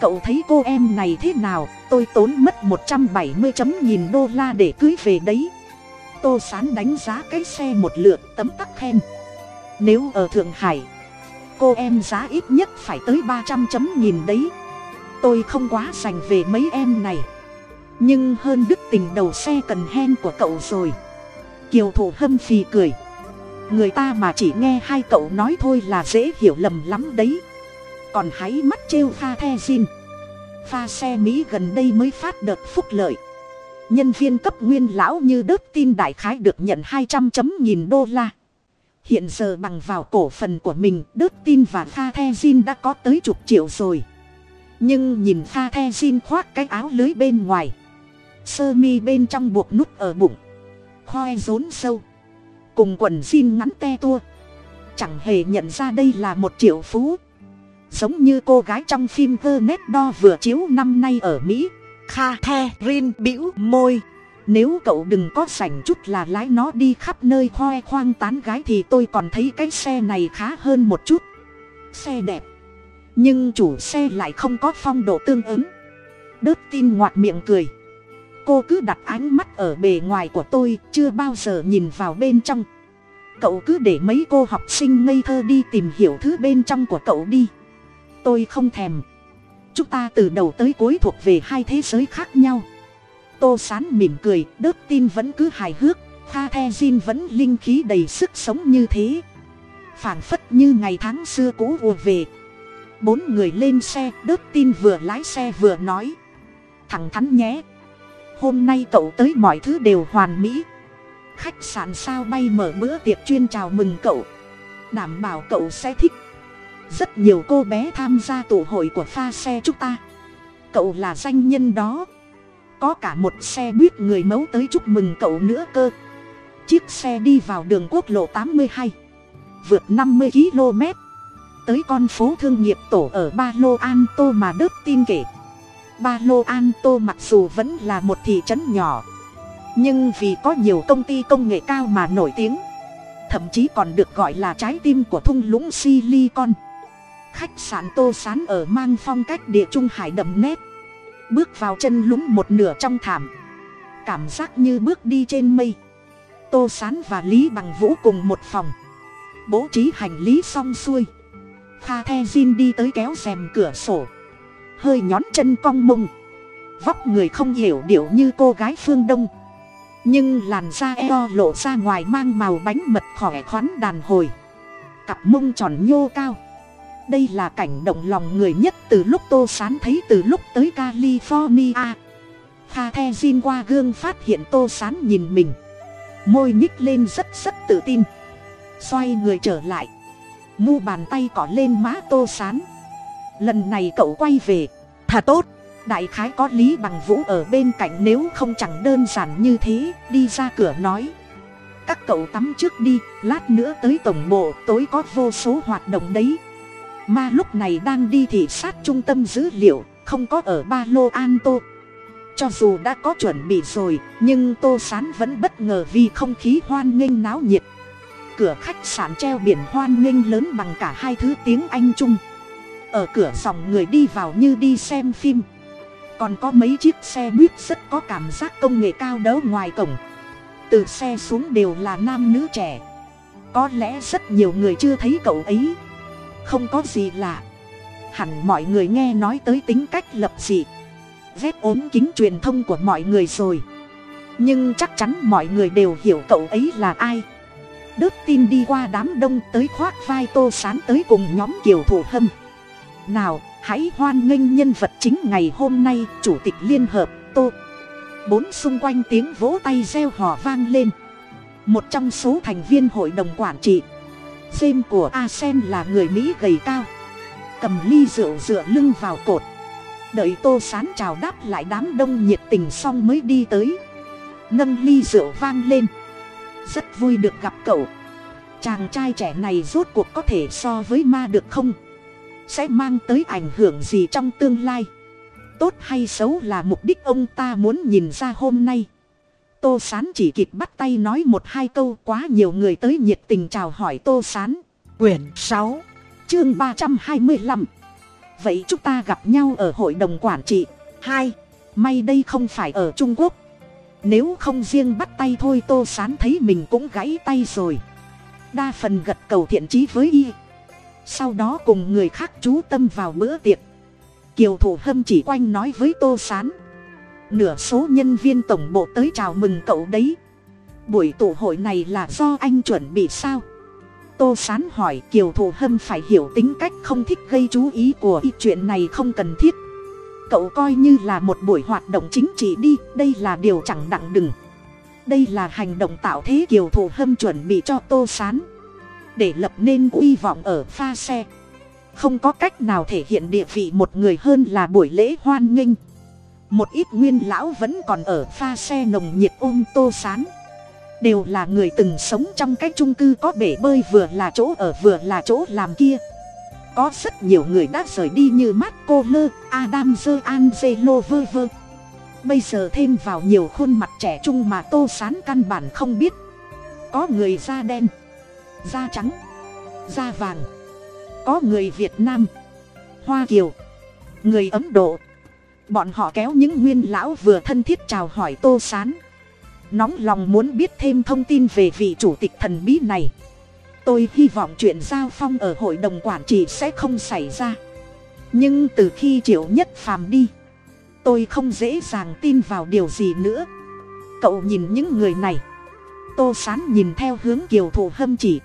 [SPEAKER 1] Cậu thấy cô em này thế nào? Tôi tốn mất một trăm bảy mươi chấm nghìn đô la để cưới về đấy. Tô sán đánh giá cái xe một lượt tấm tắc khen. Nếu ở thượng hải, cô em giá ít nhất phải tới ba trăm chấm nghìn đấy. Tôi không quá dành về mấy em này. Nhưng hơn đức tình đầu xe cần hen của cậu rồi. Kiều thủ hâm phì cười người ta mà chỉ nghe hai cậu nói thôi là dễ hiểu lầm lắm đấy. Còn hãy mắt trêu pha the xin pha xe mỹ gần đây mới phát đợt phúc lợi. Nhân viên cấp nguyên lão như đớt tin đại khái được nhận hai trăm chấm nghìn đô la. Hiện giờ bằng vào cổ phần của mình, đớt tin và pha the Xin đã có tới chục triệu rồi. Nhưng nhìn pha the Xin khoác cái áo lưới bên ngoài, sơ mi bên trong buộc nút ở bụng, khoe rốn sâu cùng quần jean ngắn te tua. Chẳng hề nhận ra đây là một triệu phú. Giống như cô gái trong phim vơ nét đo vừa chiếu năm nay ở mỹ. Kha the rin bĩu môi. Nếu cậu đừng có sảnh chút là lái nó đi khắp nơi khoe khoang tán gái thì tôi còn thấy cái xe này khá hơn một chút. Xe đẹp. Nhưng chủ xe lại không có phong độ tương ứng. Đớt tin ngoạt miệng cười cô cứ đặt ánh mắt ở bề ngoài của tôi, chưa bao giờ nhìn vào bên trong. Cậu cứ để mấy cô học sinh ngây thơ đi tìm hiểu thứ bên trong của cậu đi. Tôi không thèm. Chúng ta từ đầu tới cuối thuộc về hai thế giới khác nhau. Tô sán mỉm cười đớt tin vẫn cứ hài hước tha the jin vẫn linh khí đầy sức sống như thế. Phảng phất như ngày tháng xưa cũ ùa về. Bốn người lên xe đớt tin vừa lái xe vừa nói. Thẳng thắn nhé hôm nay cậu tới mọi thứ đều hoàn mỹ. Khách sạn sao bay mở bữa tiệc chuyên chào mừng cậu. Đảm bảo cậu sẽ thích. Rất nhiều cô bé tham gia tụ hội của pha xe chúng ta. Cậu là danh nhân đó. Có cả một xe buýt người mấu tới chúc mừng cậu nữa cơ. Chiếc xe đi vào đường quốc lộ tám mươi hai. Vượt năm mươi km tới con phố thương nghiệp tổ ở ba lô an tô mà đớp tin kể ba lô an tô mặc dù vẫn là một thị trấn nhỏ, nhưng vì có nhiều công ty công nghệ cao mà nổi tiếng, thậm chí còn được gọi là trái tim của thung lũng silicon. Khách sạn tô sán ở mang phong cách địa trung hải đậm nét, bước vào chân lũng một nửa trong thảm. Cảm giác như bước đi trên mây. Tô sán và lý bằng vũ cùng một phòng. Bố trí hành lý xong xuôi. Pha the jin đi tới kéo rèm cửa sổ hơi nhón chân cong mông. Vóc người không hiểu điệu như cô gái phương đông. Nhưng làn da eo lộ ra ngoài mang màu bánh mật khỏe khoắn đàn hồi. Cặp mông tròn nhô cao. Đây là cảnh động lòng người nhất từ lúc tô sán thấy từ lúc tới california. Pha the xin qua gương phát hiện tô sán nhìn mình. Môi nhích lên rất rất tự tin. Xoay người trở lại. Mu bàn tay cỏ lên má tô sán lần này cậu quay về. Thà tốt, đại khái có lý bằng vũ ở bên cạnh nếu không chẳng đơn giản như thế, đi ra cửa nói. Các cậu tắm trước đi, lát nữa tới tổng bộ, tối có vô số hoạt động đấy. Ma lúc này đang đi thị sát trung tâm dữ liệu, không có ở ba lô an tô. Cho dù đã có chuẩn bị rồi, nhưng tô sán vẫn bất ngờ vì không khí hoan nghênh náo nhiệt. Cửa khách sạn treo biển hoan nghênh lớn bằng cả hai thứ tiếng anh chung ở cửa dòng người đi vào như đi xem phim. Còn có mấy chiếc xe buýt rất có cảm giác công nghệ cao đấu ngoài cổng. Từ xe xuống đều là nam nữ trẻ. Có lẽ rất nhiều người chưa thấy cậu ấy. Không có gì lạ. Hẳn mọi người nghe nói tới tính cách lập dị. Vét ốm kính truyền thông của mọi người rồi. Nhưng chắc chắn mọi người đều hiểu cậu ấy là ai. Đớt tin đi qua đám đông tới khoác vai tô sán tới cùng nhóm kiều thủ hâm nào, hãy hoan nghênh nhân vật chính ngày hôm nay, chủ tịch liên hợp, tô. Bốn xung quanh tiếng vỗ tay reo hò vang lên. Một trong số thành viên hội đồng quản trị, James của Asen là người Mỹ gầy cao, Cầm ly rượu dựa lưng vào cột. Đợi tô sán chào đáp lại đám đông nhiệt tình xong mới đi tới. Nâng ly rượu vang lên. Rất vui được gặp cậu. Chàng trai trẻ này rốt cuộc có thể so với ma được không? Sẽ mang tới ảnh hưởng gì trong tương lai? Tốt hay xấu là mục đích ông ta muốn nhìn ra hôm nay. Tô s á n chỉ kịp bắt tay nói một hai câu quá nhiều người tới nhiệt tình chào hỏi tô s á n quyển sáu, chương ba trăm hai mươi lăm. Vậy chúng ta gặp nhau ở hội đồng quản trị. Hai, may đây không phải ở trung quốc. Nếu không riêng bắt tay thôi tô s á n thấy mình cũng gãy tay rồi. Đa phần gật cầu thiện trí với y sau đó cùng người khác chú tâm vào bữa tiệc. Kiều thủ hâm chỉ quanh nói với tô s á n nửa số nhân viên tổng bộ tới chào mừng cậu đấy. Buổi tụ hội này là do anh chuẩn bị sao? Tô sán hỏi kiều thủ hâm phải hiểu tính cách không thích gây chú ý của y, chuyện này không cần thiết. Cậu coi như là một buổi hoạt động chính trị đi, đây là điều chẳng đặng đừng. Đây là hành động tạo thế kiều thủ hâm chuẩn bị cho tô sán để lập nên uy vọng ở pha xe. Không có cách nào thể hiện địa vị một người hơn là buổi lễ hoan nghênh. Một ít nguyên lão vẫn còn ở pha xe nồng nhiệt ôm tô sán. Đều là người từng sống trong cái trung cư có bể bơi vừa là chỗ ở vừa là chỗ làm kia. Có rất nhiều người đã rời đi như marco lơ, adam dơ angelo vơ vơ. Bây giờ thêm vào nhiều khuôn mặt trẻ trung mà tô sán căn bản không biết. Có người da đen da trắng, da vàng. Có người việt nam, hoa kiều, người ấn độ. Bọn họ kéo những nguyên lão vừa thân thiết chào hỏi tô s á n nóng lòng muốn biết thêm thông tin về vị chủ tịch thần bí này. Tôi hy vọng chuyện giao phong ở hội đồng quản trị sẽ không xảy ra. Nhưng từ khi triệu nhất phàm đi, tôi không dễ dàng tin vào điều gì nữa. Cậu nhìn những người này. Tô sán nhìn theo hướng kiều thủ hâm chỉ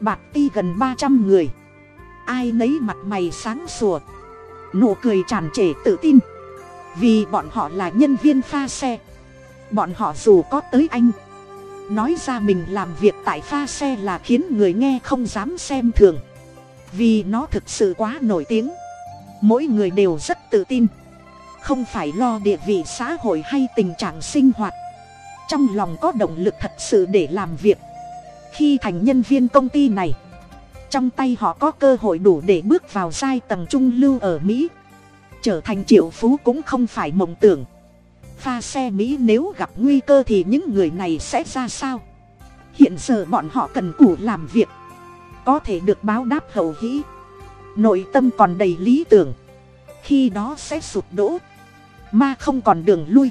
[SPEAKER 1] bạc ti gần ba trăm người. Ai nấy mặt mày sáng sủa. Nụ cười tràn trề tự tin. Vì bọn họ là nhân viên pha xe. Bọn họ dù có tới anh. Nói ra mình làm việc tại pha xe là khiến người nghe không dám xem thường. Vì nó thực sự quá nổi tiếng. Mỗi người đều rất tự tin. Không phải lo địa vị xã hội hay tình trạng sinh hoạt. Trong lòng có động lực thật sự để làm việc khi thành nhân viên công ty này, trong tay họ có cơ hội đủ để bước vào giai tầng trung lưu ở mỹ. Trở thành triệu phú cũng không phải mộng tưởng. Pha xe mỹ nếu gặp nguy cơ thì những người này sẽ ra sao? Hiện giờ bọn họ cần củ làm việc. Có thể được báo đáp hậu hĩ. Nội tâm còn đầy lý tưởng. Khi đó sẽ sụp đổ. Ma không còn đường lui.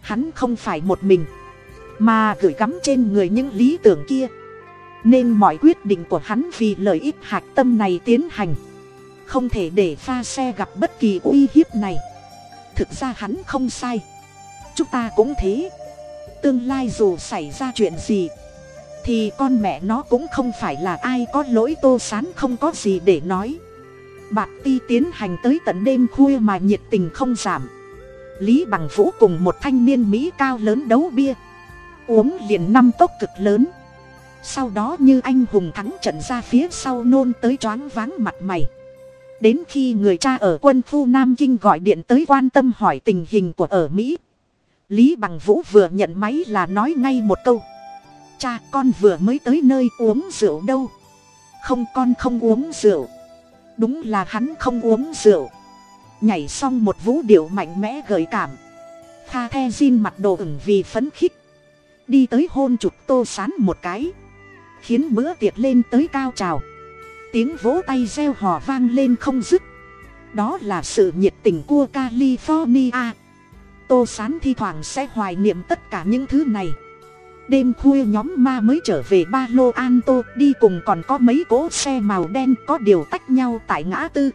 [SPEAKER 1] Hắn không phải một mình mà gửi gắm trên người những lý tưởng kia. Nên mọi quyết định của hắn vì lợi ích hạt tâm này tiến hành. Không thể để pha xe gặp bất kỳ uy hiếp này. Thực ra hắn không sai. Chúng ta cũng thế. Tương lai dù xảy ra chuyện gì, thì con mẹ nó cũng không phải là ai có lỗi tô sán không có gì để nói. Bạc ti tiến hành tới tận đêm khuya mà nhiệt tình không giảm. Lý bằng vũ cùng một thanh niên mỹ cao lớn đấu bia uống liền năm tốc cực lớn. Sau đó như anh hùng thắng trận ra phía sau nôn tới choáng váng mặt mày. Đến khi người cha ở quân khu nam kinh gọi điện tới quan tâm hỏi tình hình của ở mỹ. Lý bằng vũ vừa nhận máy là nói ngay một câu. Cha, con vừa mới tới nơi uống rượu đâu? Không, con không uống rượu. Đúng là hắn không uống rượu. Nhảy xong một vũ điệu mạnh mẽ gợi cảm. Pha the xin mặt đồ ửng vì phấn khích đi tới hôn chụp tô sán một cái. Khiến bữa tiệc lên tới cao trào. Tiếng vỗ tay reo hò vang lên không dứt. Đó là sự nhiệt tình của california. Tô sán thi thoảng sẽ hoài niệm tất cả những thứ này. Đêm khuya nhóm ma mới trở về ba lô an tô đi cùng còn có mấy cỗ xe màu đen có điều tách nhau tại ngã tư.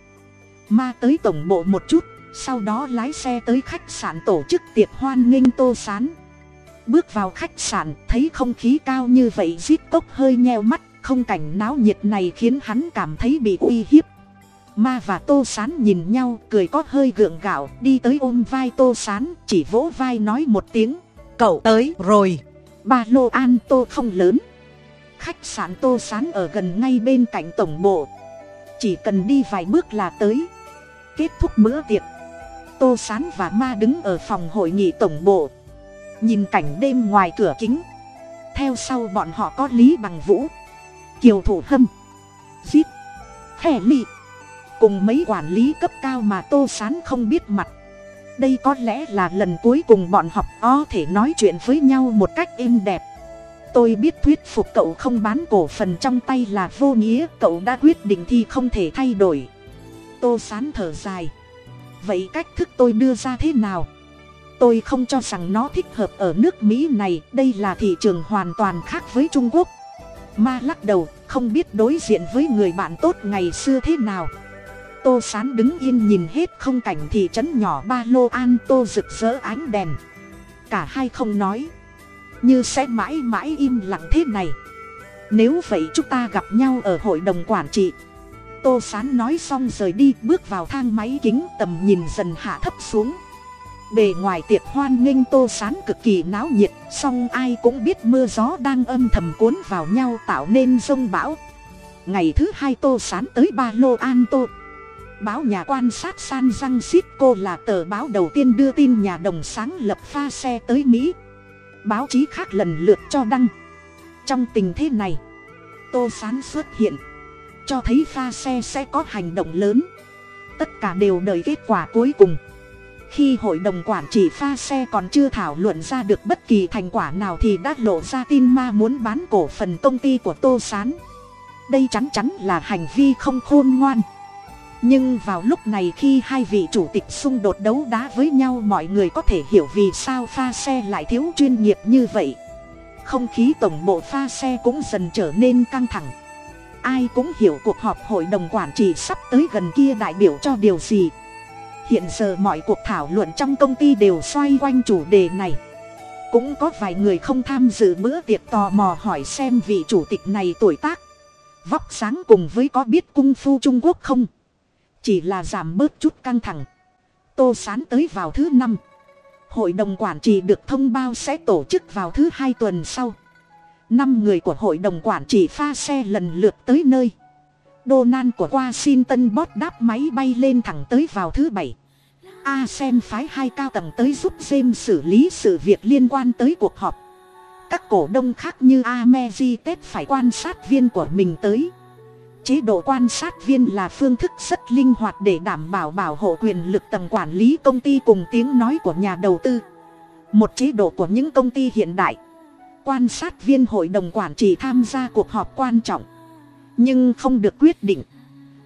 [SPEAKER 1] Ma tới tổng bộ một chút, sau đó lái xe tới khách sạn tổ chức tiệc hoan nghênh tô sán bước vào khách sạn, thấy không khí cao như vậy giết cốc hơi nheo mắt, không cảnh náo nhiệt này khiến hắn cảm thấy bị uy hiếp. Ma và tô sán nhìn nhau, cười có hơi gượng gạo, đi tới ôm vai tô sán, chỉ vỗ vai nói một tiếng, cậu tới rồi. Ba lô an tô không lớn. Khách sạn tô sán ở gần ngay bên cạnh tổng bộ. Chỉ cần đi vài bước là tới. Kết thúc bữa tiệc, tô sán và ma đứng ở phòng hội nghị tổng bộ nhìn cảnh đêm ngoài cửa kính. Theo sau bọn họ có lý bằng vũ, kiều thủ hâm zip hè ly cùng mấy quản lý cấp cao mà tô sán không biết mặt. Đây có lẽ là lần cuối cùng bọn họ có thể nói chuyện với nhau một cách êm đẹp. Tôi biết thuyết phục cậu không bán cổ phần trong tay là vô nghĩa, cậu đã quyết định thì không thể thay đổi. Tô sán thở dài. Vậy cách thức tôi đưa ra thế nào? Tôi không cho rằng nó thích hợp ở nước mỹ này, đây là thị trường hoàn toàn khác với trung quốc. Ma lắc đầu, không biết đối diện với người bạn tốt ngày xưa thế nào. Tô sán đứng yên nhìn hết không cảnh thị trấn nhỏ ba lô an, tô rực rỡ ánh đèn. Cả hai không nói. Như sẽ mãi mãi im lặng thế này. Nếu vậy chúng ta gặp nhau ở hội đồng quản trị. Tô sán nói xong rời đi, bước vào thang máy kính tầm nhìn dần hạ thấp xuống bề ngoài tiệc hoan nghênh tô sán cực kỳ náo nhiệt, song ai cũng biết mưa gió đang âm thầm cuốn vào nhau tạo nên rông bão. Ngày thứ hai tô sán tới ba lô an tô. Báo nhà quan sát san răng xít cô là tờ báo đầu tiên đưa tin nhà đồng sáng lập pha xe tới mỹ. Báo chí khác lần lượt cho đăng. Trong tình thế này, tô sán xuất hiện, cho thấy pha xe sẽ có hành động lớn. Tất cả đều đợi kết quả cuối cùng khi hội đồng quản trị pha xe còn chưa thảo luận ra được bất kỳ thành quả nào thì đã lộ ra tin ma muốn bán cổ phần công ty của tô s á n đây chắn chắn là hành vi không khôn ngoan. Nhưng vào lúc này khi hai vị chủ tịch xung đột đấu đá với nhau, mọi người có thể hiểu vì sao pha xe lại thiếu chuyên nghiệp như vậy. Không khí tổng bộ pha xe cũng dần trở nên căng thẳng. Ai cũng hiểu cuộc họp hội đồng quản trị sắp tới gần kia đại biểu cho điều gì hiện giờ mọi cuộc thảo luận trong công ty đều xoay quanh chủ đề này. Cũng có vài người không tham dự bữa tiệc tò mò hỏi xem vị chủ tịch này tuổi tác, vóc sáng cùng với có biết cung phu trung quốc không. Chỉ là giảm bớt chút căng thẳng. Tô sán tới vào thứ năm. Hội đồng quản trị được thông báo sẽ tổ chức vào thứ hai tuần sau. Năm người của hội đồng quản trị pha xe lần lượt tới nơi. Đô nan của Washington bót đáp máy bay lên thẳng tới vào thứ bảy a sen phái hai cao tầng tới giúp xem xử lý sự việc liên quan tới cuộc họp. Các cổ đông khác như Amejitet phải quan sát viên của mình tới. Chế độ quan sát viên là phương thức rất linh hoạt để đảm bảo bảo hộ quyền lực tầng quản lý công ty cùng tiếng nói của nhà đầu tư. Một chế độ của những công ty hiện đại. Quan sát viên hội đồng quản trị tham gia cuộc họp quan trọng nhưng không được quyết định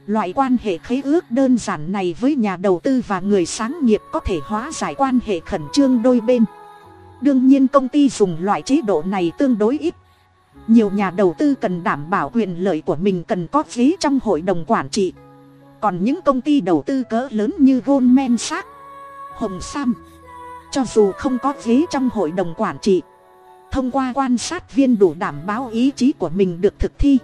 [SPEAKER 1] loại quan hệ khế ước đơn giản này với nhà đầu tư và người sáng nghiệp có thể hóa giải quan hệ khẩn trương đôi bên. Đương nhiên công ty dùng loại chế độ này tương đối ít. Nhiều nhà đầu tư cần đảm bảo quyền lợi của mình cần có phí trong hội đồng quản trị. Còn những công ty đầu tư cỡ lớn như goldman sachs, hồng sam, cho dù không có phí trong hội đồng quản trị, thông qua quan sát viên đủ đảm bảo ý chí của mình được thực thi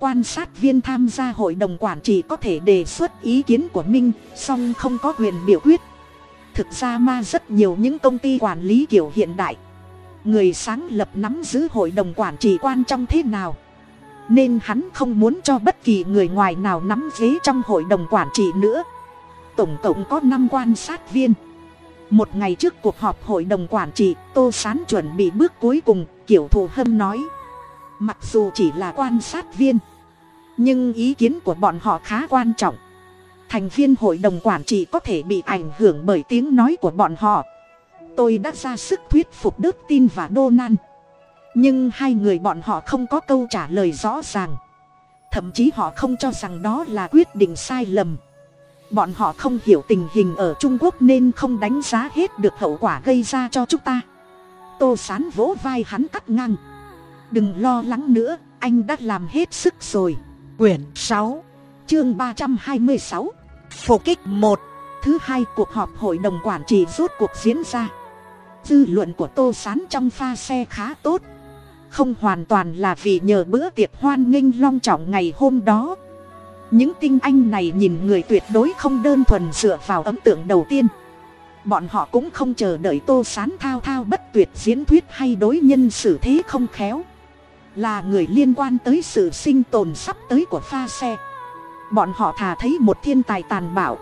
[SPEAKER 1] quan sát viên tham gia hội đồng quản trị có thể đề xuất ý kiến của minh, song không có quyền biểu quyết. Thực ra ma rất nhiều những công ty quản lý kiểu hiện đại. Người sáng lập nắm giữ hội đồng quản trị quan trọng thế nào? Nên hắn không muốn cho bất kỳ người ngoài nào nắm ghế trong hội đồng quản trị nữa. Tổng cộng có năm quan sát viên. Một ngày trước cuộc họp hội đồng quản trị, tô sán chuẩn bị bước cuối cùng, kiểu thù hâm nói mặc dù chỉ là quan sát viên, nhưng ý kiến của bọn họ khá quan trọng. Thành viên hội đồng quản trị có thể bị ảnh hưởng bởi tiếng nói của bọn họ. Tôi đã ra sức thuyết phục đức tin và đô nan, nhưng hai người bọn họ không có câu trả lời rõ ràng. Thậm chí họ không cho rằng đó là quyết định sai lầm. Bọn họ không hiểu tình hình ở trung quốc nên không đánh giá hết được hậu quả gây ra cho chúng ta. Tô sán vỗ vai hắn cắt ngang đừng lo lắng nữa anh đã làm hết sức rồi.
[SPEAKER 2] Quyển sáu
[SPEAKER 1] chương ba trăm hai mươi sáu
[SPEAKER 2] phục kích một
[SPEAKER 1] thứ hai cuộc họp hội đồng quản trị rốt cuộc diễn ra. Dư luận của tô sán trong pha xe khá tốt. Không hoàn toàn là vì nhờ bữa tiệc hoan nghênh long trọng ngày hôm đó. Những tinh anh này nhìn người tuyệt đối không đơn thuần dựa vào ấn tượng đầu tiên. Bọn họ cũng không chờ đợi tô sán thao thao bất tuyệt diễn thuyết hay đối nhân xử thế không khéo là người liên quan tới sự sinh tồn sắp tới của pha xe. Bọn họ thà thấy một thiên tài tàn bạo,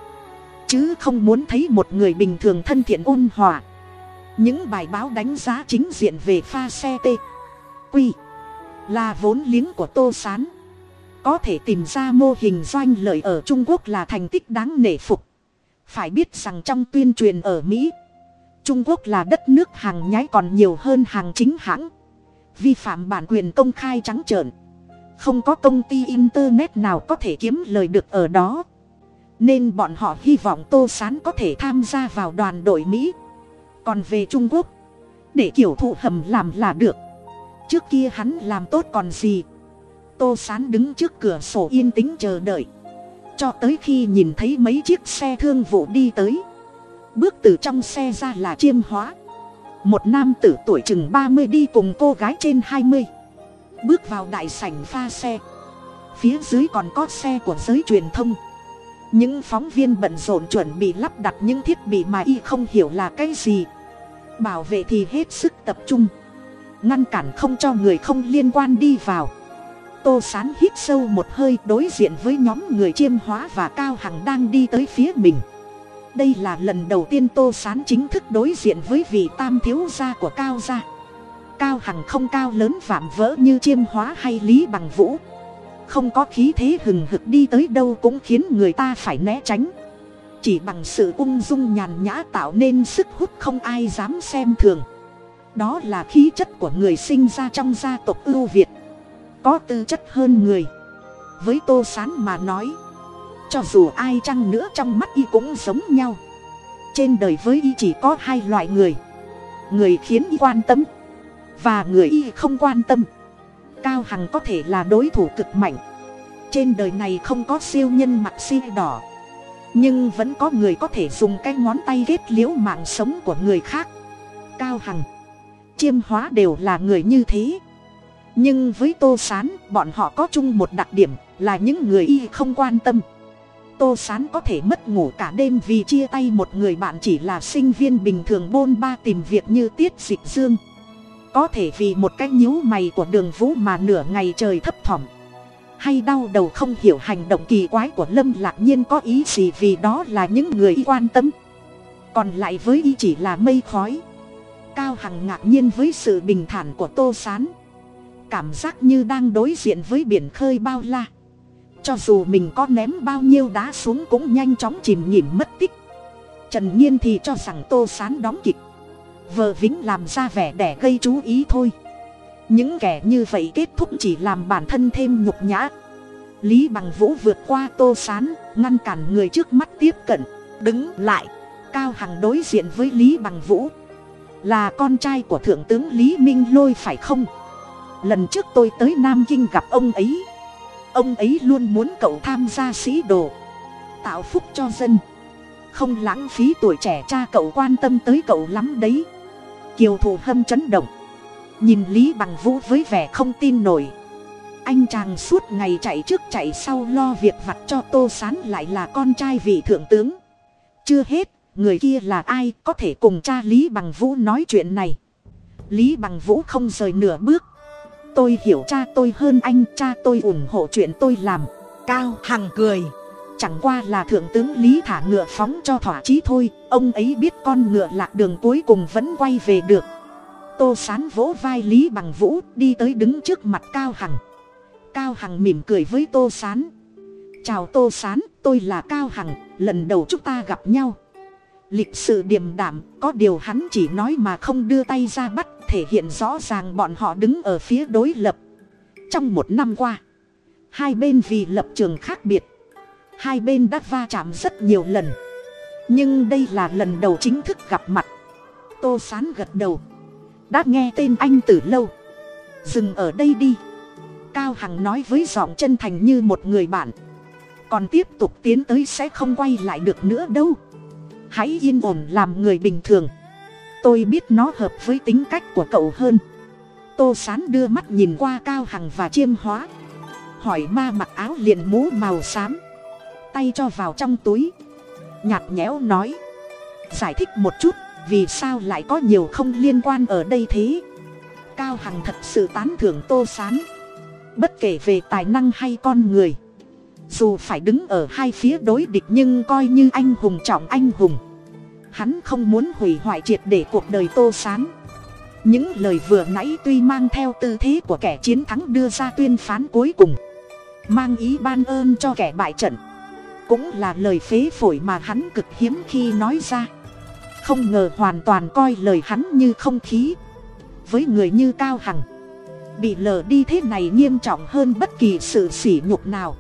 [SPEAKER 1] chứ không muốn thấy một người bình thường thân thiện ôn hòa. Những bài báo đánh giá chính diện về pha xe t quy là vốn liếng của tô s á n có thể tìm ra mô hình doanh lợi ở trung quốc là thành tích đáng nể phục. Phải biết rằng trong tuyên truyền ở mỹ, trung quốc là đất nước hàng nhái còn nhiều hơn hàng chính hãng vi phạm bản quyền công khai trắng trợn. Không có công ty internet nào có thể kiếm lời được ở đó. Nên bọn họ hy vọng tô s á n có thể tham gia vào đoàn đội mỹ. Còn về trung quốc, để kiểu thụ hầm làm là được. Trước kia hắn làm tốt còn gì? Tô sán đứng trước cửa sổ yên tĩnh chờ đợi. Cho tới khi nhìn thấy mấy chiếc xe thương vụ đi tới. Bước từ trong xe ra là chiêm hóa một nam tử tuổi chừng ba mươi đi cùng cô gái trên hai mươi. Bước vào đại sảnh pha xe. Phía dưới còn có xe của giới truyền thông. Những phóng viên bận rộn chuẩn bị lắp đặt những thiết bị mà y không hiểu là cái gì. Bảo vệ thì hết sức tập trung. Ngăn cản không cho người không liên quan đi vào. Tô sán hít sâu một hơi đối diện với nhóm người chiêm hóa và cao hằng đang đi tới phía mình đây là lần đầu tiên tô sán chính thức đối diện với vị tam thiếu gia của cao gia. Cao hằng không cao lớn vạm vỡ như chiêm hóa hay lý bằng vũ. Không có khí thế hừng hực đi tới đâu cũng khiến người ta phải né tránh. Chỉ bằng sự ung dung nhàn nhã tạo nên sức hút không ai dám xem thường. Đó là khí chất của người sinh ra trong gia tộc ưu việt. Có tư chất hơn người. Với tô s á n mà nói cho dù ai chăng nữa trong mắt y cũng giống nhau. Trên đời với y chỉ có hai loại người. Người khiến y quan tâm và người y không quan tâm. Cao hằng có thể là đối thủ cực mạnh. Trên đời này không có siêu nhân mặc siêu đỏ. Nhưng vẫn có người có thể dùng cái ngón tay kết liễu mạng sống của người khác. Cao hằng, chiêm hóa đều là người như thế. Nhưng với tô s á n bọn họ có chung một đặc điểm là những người y không quan tâm tô s á n có thể mất ngủ cả đêm vì chia tay một người bạn chỉ là sinh viên bình thường bôn ba tìm việc như tiết dịch dương. Có thể vì một cái nhíu mày của đường vũ mà nửa ngày trời thấp thỏm. Hay đau đầu không hiểu hành động kỳ quái của lâm lạc nhiên có ý gì vì đó là những người y quan tâm. Còn lại với y chỉ là mây khói. Cao hằng ngạc nhiên với sự bình thản của tô s á n cảm giác như đang đối diện với biển khơi bao la cho dù mình có ném bao nhiêu đá xuống cũng nhanh chóng chìm nhìm mất tích. Trần nhiên thì cho rằng tô s á n đóng kịch. Vờ vĩnh làm ra vẻ để gây chú ý thôi. Những kẻ như vậy kết thúc chỉ làm bản thân thêm nhục nhã. Lý bằng vũ vượt qua tô s á n ngăn cản người trước mắt tiếp cận, đứng lại, cao hằng đối diện với lý bằng vũ. Là con trai của thượng tướng lý minh lôi phải không? Lần trước tôi tới nam kinh gặp ông ấy ông ấy luôn muốn cậu tham gia sĩ đồ. Tạo phúc cho dân. Không lãng phí tuổi trẻ cha cậu quan tâm tới cậu lắm đấy. Kiều thù hâm chấn động. Nhìn lý bằng vũ với vẻ không tin nổi. Anh chàng suốt ngày chạy trước chạy sau lo việc vặt cho tô sán lại là con trai vị thượng tướng. Chưa hết, người kia là ai có thể cùng cha lý bằng vũ nói chuyện này. Lý bằng vũ không rời nửa bước tôi hiểu cha tôi hơn anh cha tôi ủng hộ chuyện tôi làm.
[SPEAKER 2] Cao Hằng cười.
[SPEAKER 1] chẳng qua là thượng tướng lý thả ngựa phóng cho thỏa chí thôi ông ấy biết con ngựa lạc đường cuối cùng vẫn quay về được. Tô sán vỗ vai lý bằng vũ đi tới đứng trước mặt cao hằng. Cao hằng mỉm cười với tô sán. Chào tô sán tôi là cao hằng lần đầu chúng ta gặp nhau. Lịch sự điềm đạm có điều hắn chỉ nói mà không đưa tay ra bắt thể hiện rõ ràng bọn họ đứng ở phía đối lập. Trong một năm qua, hai bên vì lập trường khác biệt, hai bên đã va chạm rất nhiều lần. Nhưng đây là lần đầu chính thức gặp mặt. Tô sán gật đầu, đã nghe tên anh từ lâu. Dừng ở đây đi. Cao hằng nói với giọng chân thành như một người bạn. Còn tiếp tục tiến tới sẽ không quay lại được nữa đâu. Hãy yên ổn làm người bình thường tôi biết nó hợp với tính cách của cậu hơn. Tô sán đưa mắt nhìn qua cao hằng và chiêm hóa. Hỏi ma mặc áo liền mũ màu xám. Tay cho vào trong túi. Nhạt nhẽo nói. Giải thích một chút, vì sao lại có nhiều không liên quan ở đây thế? Cao hằng thật sự tán thưởng tô sán. Bất kể về tài năng hay con người. Dù phải đứng ở hai phía đối địch nhưng coi như anh hùng trọng anh hùng hắn không muốn hủy hoại triệt để cuộc đời tô sán. Những lời vừa nãy tuy mang theo tư thế của kẻ chiến thắng đưa ra tuyên phán cuối cùng, mang ý ban ơn cho kẻ bại trận, cũng là lời phế phổi mà hắn cực hiếm khi nói ra. Không ngờ hoàn toàn coi lời hắn như không khí, với người như cao hằng, bị lờ đi thế này nghiêm trọng hơn bất kỳ sự sỉ nhục nào.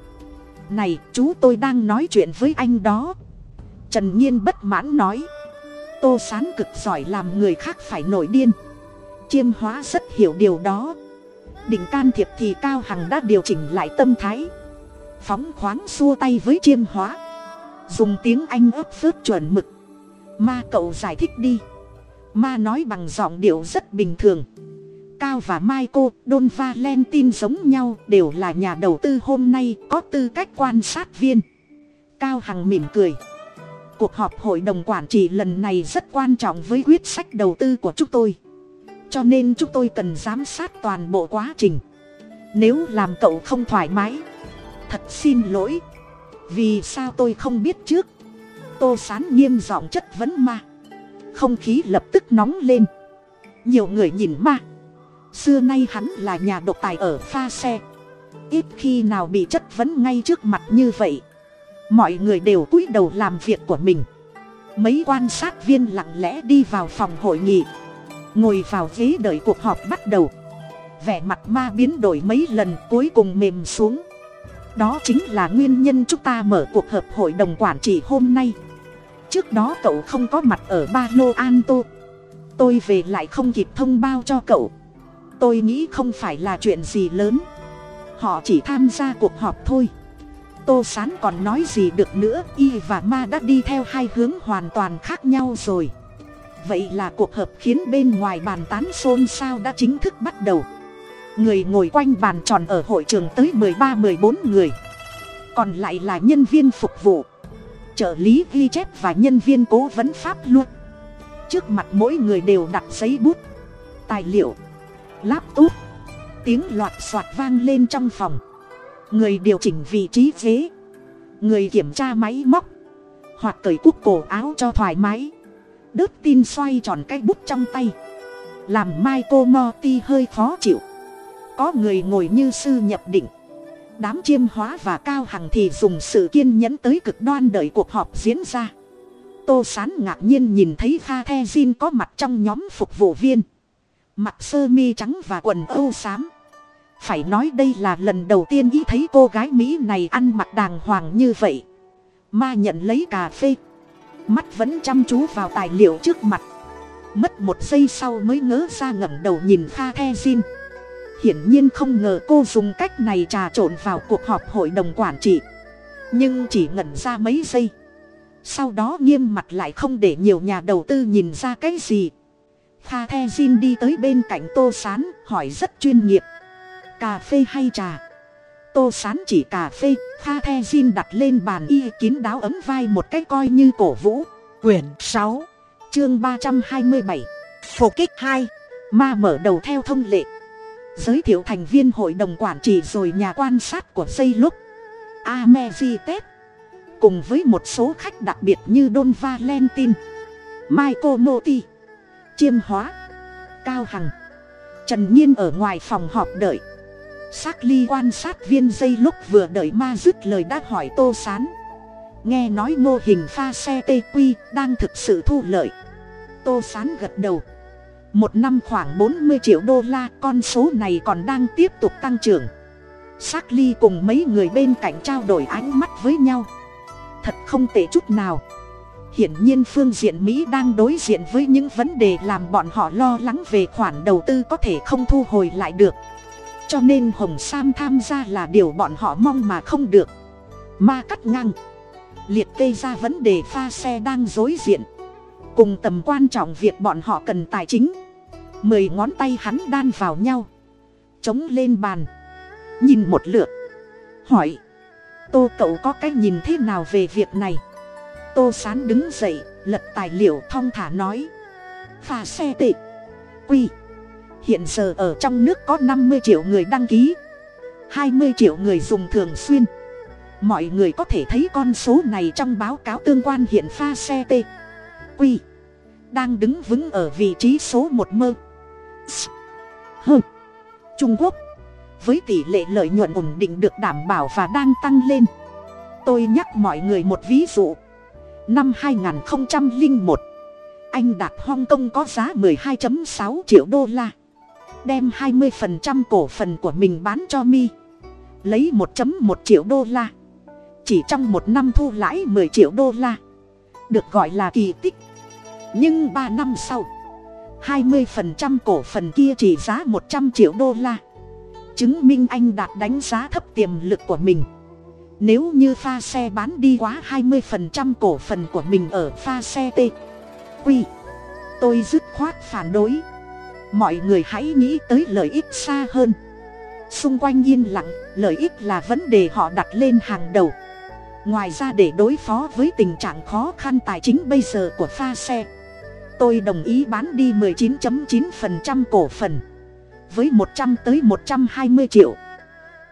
[SPEAKER 1] Này, chú tôi đang nói chuyện với anh đó. Trần nhiên bất mãn nói tô sán cực giỏi làm người khác phải nổi điên. Chiêm hóa rất hiểu điều đó. Định can thiệp thì cao hằng đã điều chỉnh lại tâm thái. Phóng khoáng xua tay với chiêm hóa. Dùng tiếng anh ấp phớt chuẩn mực. Ma cậu giải thích đi. Ma nói bằng giọng điệu rất bình thường. Cao và mai cô đôn valentine giống nhau, đều là nhà đầu tư hôm nay, có tư cách quan sát viên. Cao hằng mỉm cười cuộc họp hội đồng quản trị lần này rất quan trọng với quyết sách đầu tư của chúng tôi. Cho nên chúng tôi cần giám sát toàn bộ quá trình. Nếu làm cậu không thoải mái, thật xin lỗi. Vì sao tôi không biết trước? Tô sán nghiêm giọng chất vấn ma. Không khí lập tức nóng lên. Nhiều người nhìn ma. Xưa nay hắn là nhà độc tài ở pha xe. Ít khi nào bị chất vấn ngay trước mặt như vậy mọi người đều cúi đầu làm việc của mình. Mấy quan sát viên lặng lẽ đi vào phòng hội nghị. Ngồi vào ghế đợi cuộc họp bắt đầu. Vẻ mặt ma biến đổi mấy lần cuối cùng mềm xuống. Đó chính là nguyên nhân chúng ta mở cuộc họp hội đồng quản trị hôm nay. Trước đó cậu không có mặt ở ba lô an tô. Tôi về lại không kịp thông báo cho cậu. Tôi nghĩ không phải là chuyện gì lớn. Họ chỉ tham gia cuộc họp thôi tô sán còn nói gì được nữa, y và ma đã đi theo hai hướng hoàn toàn khác nhau rồi. Vậy là cuộc họp khiến bên ngoài bàn tán xôn xao đã chính thức bắt đầu. Người ngồi quanh bàn tròn ở hội trường tới mười ba, mười bốn người. Còn lại là nhân viên phục vụ. Trợ lý, ghi chép và nhân viên cố vấn pháp luôn trước mặt mỗi người đều đặt giấy bút, tài liệu, laptop. Tiếng loạt soạt vang lên trong phòng người điều chỉnh vị trí ghế. Người kiểm tra máy móc. Hoặc cởi cúc cổ áo cho thoải mái. Đớt tin xoay tròn cái bút trong tay. Làm mai cô mo ti hơi khó chịu. Có người ngồi như sư nhập định. Đám chiêm hóa và cao hằng thì dùng sự kiên nhẫn tới cực đoan đợi cuộc họp diễn ra. Tô sán ngạc nhiên nhìn thấy kha the jin có mặt trong nhóm phục vụ viên. Mặc sơ mi trắng và quần âu xám phải nói đây là lần đầu tiên ý thấy cô gái mỹ này ăn mặc đàng hoàng như vậy. Ma nhận lấy cà phê. Mắt vẫn chăm chú vào tài liệu trước mặt. Mất một giây sau mới ngớ ra ngẩng đầu nhìn pha the xin hiển nhiên không ngờ cô dùng cách này trà trộn vào cuộc họp hội đồng quản trị. Nhưng chỉ ngẩn ra mấy giây. Sau đó nghiêm mặt lại không để nhiều nhà đầu tư nhìn ra cái gì. Pha the xin đi tới bên cạnh tô sán, hỏi rất chuyên nghiệp cà phê hay trà? Tô sán chỉ cà phê pha the zin đặt lên bàn y kín đáo ấm vai một cách coi như cổ vũ.
[SPEAKER 2] Quyển sáu,
[SPEAKER 1] chương ba trăm hai mươi bảy.
[SPEAKER 2] Phục kích hai,
[SPEAKER 1] ma mở đầu theo thông lệ. Giới thiệu thành viên hội đồng quản trị rồi nhà quan sát của xây lúc. Amezitet cùng với một số khách đặc biệt như Don Valentin, Michael Moti, Chiêm Hóa, Cao Hằng, Trần Nhiên ở ngoài phòng họp đợi. Xác ly quan sát viên dây lúc vừa đợi ma dứt lời đã hỏi tô sán. Nghe nói mô hình pha xe tq đang thực sự thu lợi. Tô sán gật đầu. Một năm khoảng bốn mươi triệu đô la, con số này còn đang tiếp tục tăng trưởng. Xác ly cùng mấy người bên cạnh trao đổi ánh mắt với nhau. Thật không tệ chút nào. Hiển nhiên phương diện mỹ đang đối diện với những vấn đề làm bọn họ lo lắng về khoản đầu tư có thể không thu hồi lại được cho nên hồng sam tham gia là điều bọn họ mong mà không được. Ma cắt ngang, liệt kê ra vấn đề pha xe đang dối diện. Cùng tầm quan trọng việc bọn họ cần tài chính. Mười ngón tay hắn đan vào nhau. Chống lên bàn. Nhìn một lượt. Hỏi. Tô cậu có cái nhìn thế nào về việc này? Tô sán đứng dậy, lật tài liệu thong thả nói. Pha xe tệ. Quy hiện giờ ở trong nước có năm mươi triệu người đăng ký hai mươi triệu người dùng thường xuyên. Mọi người có thể thấy con số này trong báo cáo tương quan hiện pha xe t. Q. Đang đứng vững ở vị trí số một mơ. S, trung quốc. Với tỷ lệ lợi nhuận ổn định được đảm bảo và đang tăng lên. Tôi nhắc mọi người một ví dụ. Năm 2001 anh đạt hong kong có giá 12.6 triệu đô la đem 20% cổ phần của mình bán cho mi. Lấy 1.1 triệu đô la. Chỉ trong một năm thu lãi 10 triệu đô la. Được gọi là kỳ tích. Nhưng ba năm sau 20% cổ phần kia chỉ giá 100 triệu đô la. Chứng minh anh đạt đánh giá thấp tiềm lực của mình. Nếu như pha xe bán đi quá 20% cổ phần của mình ở pha xe T Quy Tôi dứt khoát phản đối. Mọi người hãy nghĩ tới lợi ích xa hơn. Xung quanh yên lặng, Lợi ích là vấn đề họ đặt lên hàng đầu. Ngoài ra để đối phó với tình trạng khó khăn tài chính bây giờ của pha xe, Tôi đồng ý bán đi 19.9% cổ phần, Với 100 tới 120 triệu.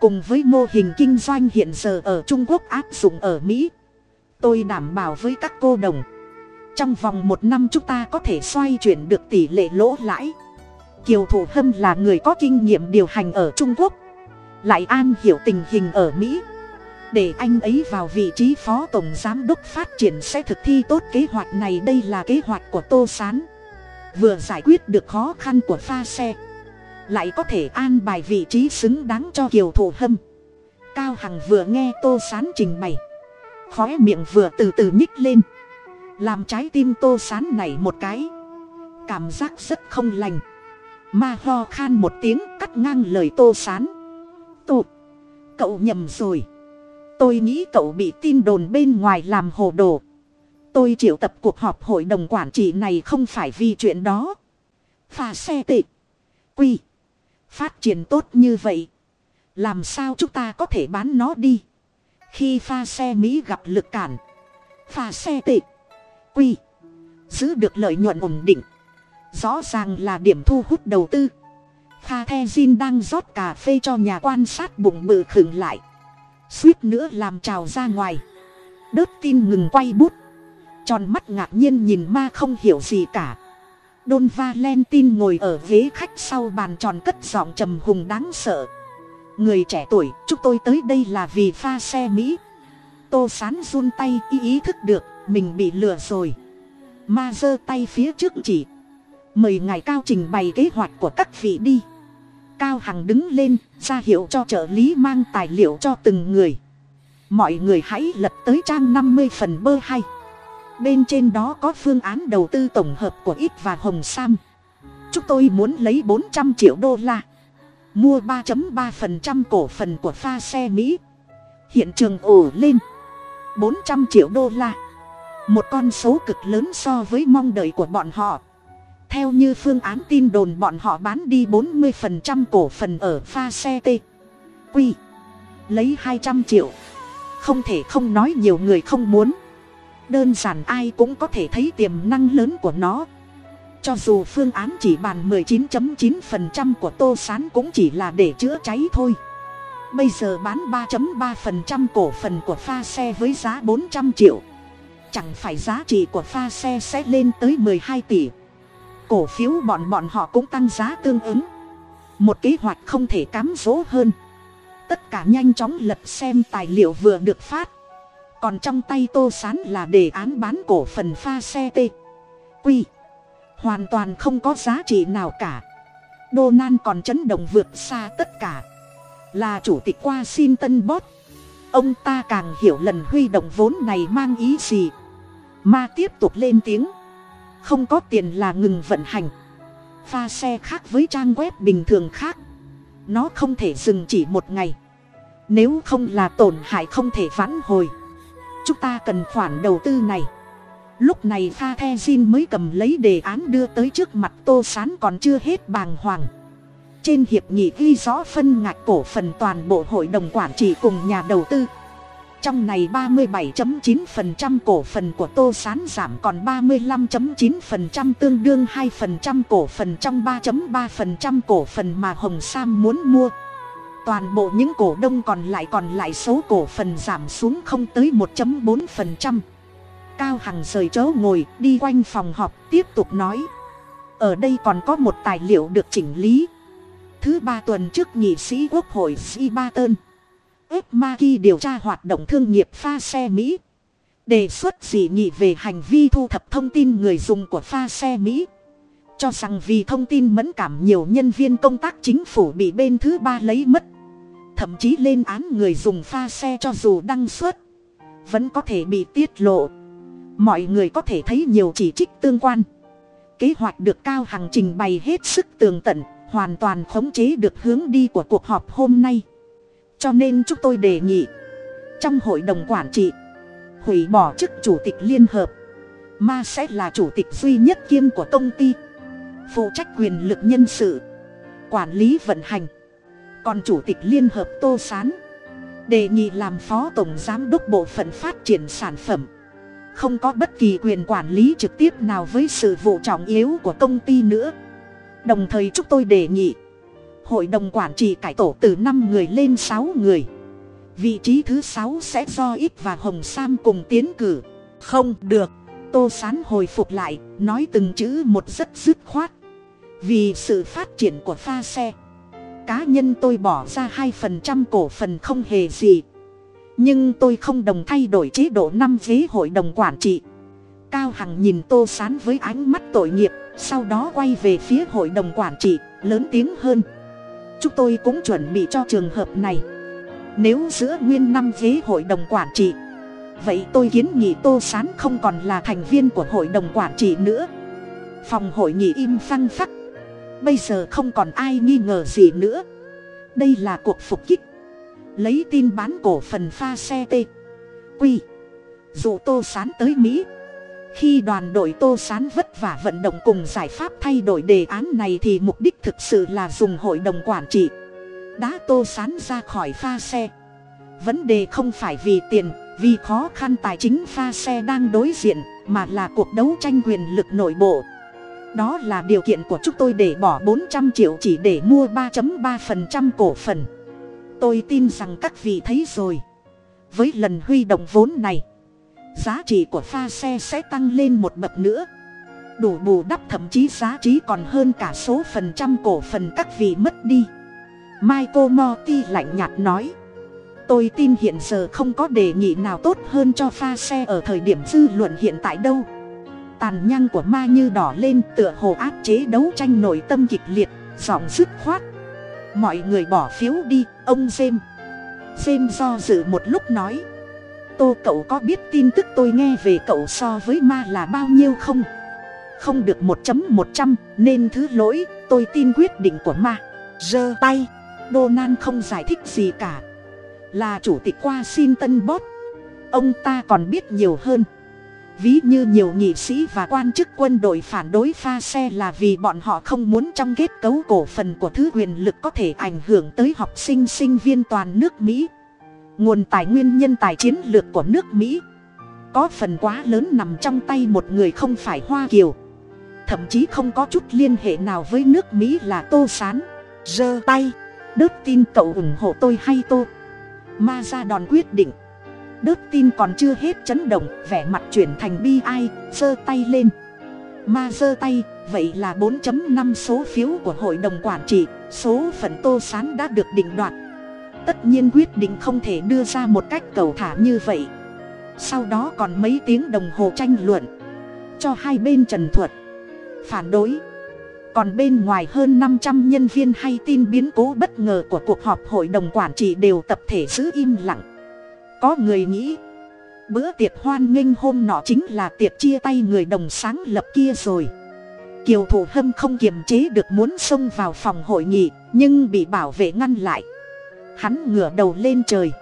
[SPEAKER 1] Cùng với mô hình kinh doanh hiện giờ ở Trung Quốc áp dụng ở Mỹ, Tôi đảm bảo với các cô đồng. Trong vòng một năm chúng ta có thể xoay chuyển được tỷ lệ lỗ lãi. Kiều Thủ Hâm là người có kinh nghiệm điều hành ở Trung Quốc. Lại an hiểu tình hình ở Mỹ. Để anh ấy vào vị trí phó tổng giám đốc phát triển sẽ thực thi tốt kế hoạch này, đây là kế hoạch của tô s á n vừa giải quyết được khó khăn của pha xe, lại có thể an bài vị trí xứng đáng cho kiều thủ hâm. Cao hằng vừa nghe tô s á n trình bày khói miệng vừa từ từ nhích lên. Làm trái tim tô s á n này một cái, cảm giác rất không lành ma ho khan một tiếng cắt ngang lời tô s á n tô, cậu nhầm rồi. Tôi nghĩ cậu bị tin đồn bên ngoài làm hồ đồ. Tôi triệu tập cuộc họp hội đồng quản trị này không phải vì chuyện đó. Pha xe tệ. Quy. Phát triển tốt như vậy, làm sao chúng ta có thể bán nó đi? Khi pha xe mỹ gặp lực cản, pha xe tệ. Quy. Giữ được lợi nhuận ổn định rõ ràng là điểm thu hút đầu tư. Kha the zin đang rót cà phê cho nhà quan sát bụng bự khửng lại. Suýt nữa làm trào ra ngoài. Đớt tin ngừng quay bút. Tròn mắt ngạc nhiên nhìn ma không hiểu gì cả. Đôn valentin ngồi ở ghế khách sau bàn tròn cất giọng trầm hùng đáng sợ. Người trẻ tuổi, chúng tôi tới đây là vì pha xe mỹ. Tô sán run tay, ý ý thức được, mình bị lừa rồi. Ma giơ tay phía trước chỉ mời ngài cao trình bày kế hoạch của các vị đi. Cao hằng đứng lên, ra hiệu cho trợ lý mang tài liệu cho từng người. Mọi người hãy lật tới trang năm mươi phần bơ hay bên trên đó có phương án đầu tư tổng hợp của ít và hồng sam. Chúng tôi muốn lấy bốn trăm triệu đô la. Mua ba ba phần trăm cổ phần của pha xe mỹ. Hiện trường ổ lên. bốn trăm triệu đô la. Một con số cực lớn so với mong đợi của bọn họ theo như phương án tin đồn bọn họ bán đi bốn mươi phần trăm cổ phần ở pha xe t. Quy lấy hai trăm triệu. Không thể không nói nhiều người không muốn. Đơn giản ai cũng có thể thấy tiềm năng lớn của nó. Cho dù phương án chỉ bàn 19.9% của tô sán cũng chỉ là để chữa cháy thôi. Bây giờ bán 3.3% cổ phần của pha xe với giá 400 triệu. Chẳng phải giá trị của pha xe sẽ lên tới 12 tỷ cổ phiếu bọn bọn họ cũng tăng giá tương ứng. Một kế hoạch không thể cám dỗ hơn. Tất cả nhanh chóng lật xem tài liệu vừa được phát. Còn trong tay tô sán là đề án bán cổ phần pha xe t. Quy. Hoàn toàn không có giá trị nào cả. Đô nan còn chấn động vượt xa tất cả. Là chủ tịch qua xin tân bót ông ta càng hiểu lần huy động vốn này mang ý gì. Ma tiếp tục lên tiếng không có tiền là ngừng vận hành. Pha xe khác với trang web bình thường khác. Nó không thể dừng chỉ một ngày. Nếu không là tổn hại không thể vãn hồi. Chúng ta cần khoản đầu tư này. Lúc này pha the xin mới cầm lấy đề án đưa tới trước mặt tô sán còn chưa hết bàng hoàng. Trên hiệp nghị ghi rõ phân ngạch cổ phần toàn bộ hội đồng quản trị cùng nhà đầu tư trong này ba mươi 37.9% cổ phần của tô sán giảm còn ba mươi 35.9% tương đương hai phần trăm cổ phần trong ba ba phần trăm cổ phần mà hồng sam muốn mua. Toàn bộ những cổ đông còn lại còn lại số cổ phần giảm xuống không tới một bốn phần trăm. Cao hằng rời chỗ ngồi, đi quanh phòng họp, tiếp tục nói. Ở đây còn có một tài liệu được chỉnh lý. Thứ ba tuần trước nghị sĩ quốc hội si ba tơn ép ma ki điều tra hoạt động thương nghiệp pha xe mỹ. Đề xuất dị nghị về hành vi thu thập thông tin người dùng của pha xe mỹ. Cho rằng vì thông tin mẫn cảm nhiều nhân viên công tác chính phủ bị bên thứ ba lấy mất. Thậm chí lên án người dùng pha xe cho dù đăng xuất. Vẫn có thể bị tiết lộ. Mọi người có thể thấy nhiều chỉ trích tương quan. Kế hoạch được cao hằng trình bày hết sức tường tận, hoàn toàn khống chế được hướng đi của cuộc họp hôm nay cho nên chúng tôi đề nghị, trong hội đồng quản trị, hủy bỏ chức chủ tịch liên hợp ma sẽ là chủ tịch duy nhất kiêm của công ty, phụ trách quyền lực nhân sự, quản lý vận hành. Còn chủ tịch liên hợp tô s á n đề nghị làm phó tổng giám đốc bộ phận phát triển sản phẩm, không có bất kỳ quyền quản lý trực tiếp nào với sự vụ trọng yếu của công ty nữa. Đồng thời chúng tôi đề nghị hội đồng quản trị cải tổ từ năm người lên sáu người. Vị trí thứ sáu sẽ do ít và hồng sam cùng tiến cử.
[SPEAKER 2] Không được.
[SPEAKER 1] Tô sán hồi phục lại, nói từng chữ một rất dứt khoát. Vì sự phát triển của pha xe, cá nhân tôi bỏ ra hai phần trăm cổ phần không hề gì. Nhưng tôi không đồng thay đổi chế độ năm ghế hội đồng quản trị. Cao hằng nhìn tô sán với ánh mắt tội nghiệp, sau đó quay về phía hội đồng quản trị, lớn tiếng hơn chúng tôi cũng chuẩn bị cho trường hợp này. Nếu giữa nguyên năm ghế hội đồng quản trị, vậy tôi kiến nghị tô sán không còn là thành viên của hội đồng quản trị nữa. Phòng hội nghị im phăng phắc. Bây giờ không còn ai nghi ngờ gì nữa. Đây là cuộc phục kích. Lấy tin bán cổ phần pha xe t. Quy. Dụ tô sán tới mỹ khi đoàn đội tô sán vất vả vận động cùng giải pháp thay đổi đề án này thì mục đích thực sự là dùng hội đồng quản trị. Đã tô sán ra khỏi pha xe. Vấn đề không phải vì tiền, vì khó khăn tài chính pha xe đang đối diện, mà là cuộc đấu tranh quyền lực nội bộ. Đó là điều kiện của chúng tôi để bỏ bốn trăm triệu chỉ để mua ba ba phần trăm cổ phần. Tôi tin rằng các vị thấy rồi. Với lần huy động vốn này giá trị của pha xe sẽ tăng lên một bậc nữa. Đủ bù đắp thậm chí giá trị còn hơn cả số phần trăm cổ phần các vị mất đi. Michael morty lạnh nhạt nói. Tôi tin hiện giờ không có đề nghị nào tốt hơn cho pha xe ở thời điểm dư luận hiện tại đâu. Tàn nhang của ma như đỏ lên tựa hồ áp chế đấu tranh nội tâm kịch liệt, giọng dứt khoát. Mọi người bỏ phiếu đi, ông jem jem do dự một lúc nói tô cậu có biết tin tức tôi nghe về cậu so với ma là bao nhiêu không? Không được một chấm một trăm, nên thứ lỗi, tôi tin quyết định của ma. Giơ tay. Donan không giải thích gì cả. Là chủ tịch qua xin tân bót. Ông ta còn biết nhiều hơn. Ví như nhiều nghị sĩ và quan chức quân đội phản đối pha xe là vì bọn họ không muốn trong kết cấu cổ phần của thứ quyền lực có thể ảnh hưởng tới học sinh sinh viên toàn nước mỹ nguồn tài nguyên nhân tài chiến lược của nước mỹ. Có phần quá lớn nằm trong tay một người không phải hoa kiều. Thậm chí không có chút liên hệ nào với nước mỹ là tô sán.
[SPEAKER 2] Giơ tay.
[SPEAKER 1] Đớt tin cậu ủng hộ tôi hay tô? Ma ra đòn quyết định. Đớt tin còn chưa hết chấn động, vẻ mặt chuyển thành bi ai, giơ tay lên. Ma giơ tay, vậy là 4.5 số phiếu của hội đồng quản trị, số phận tô sán đã được định đoạt tất nhiên quyết định không thể đưa ra một cách cầu thả như vậy. Sau đó còn mấy tiếng đồng hồ tranh luận, cho hai bên trần thuật, phản đối. Còn bên ngoài hơn năm trăm nhân viên hay tin biến cố bất ngờ của cuộc họp hội đồng quản trị đều tập thể giữ im lặng. Có người nghĩ, bữa tiệc hoan nghênh hôm nọ chính là tiệc chia tay người đồng sáng lập kia rồi. Kiều thủ hâm không kiềm chế được muốn xông vào phòng hội nghị, nhưng bị bảo vệ ngăn lại hắn ngửa đầu lên trời.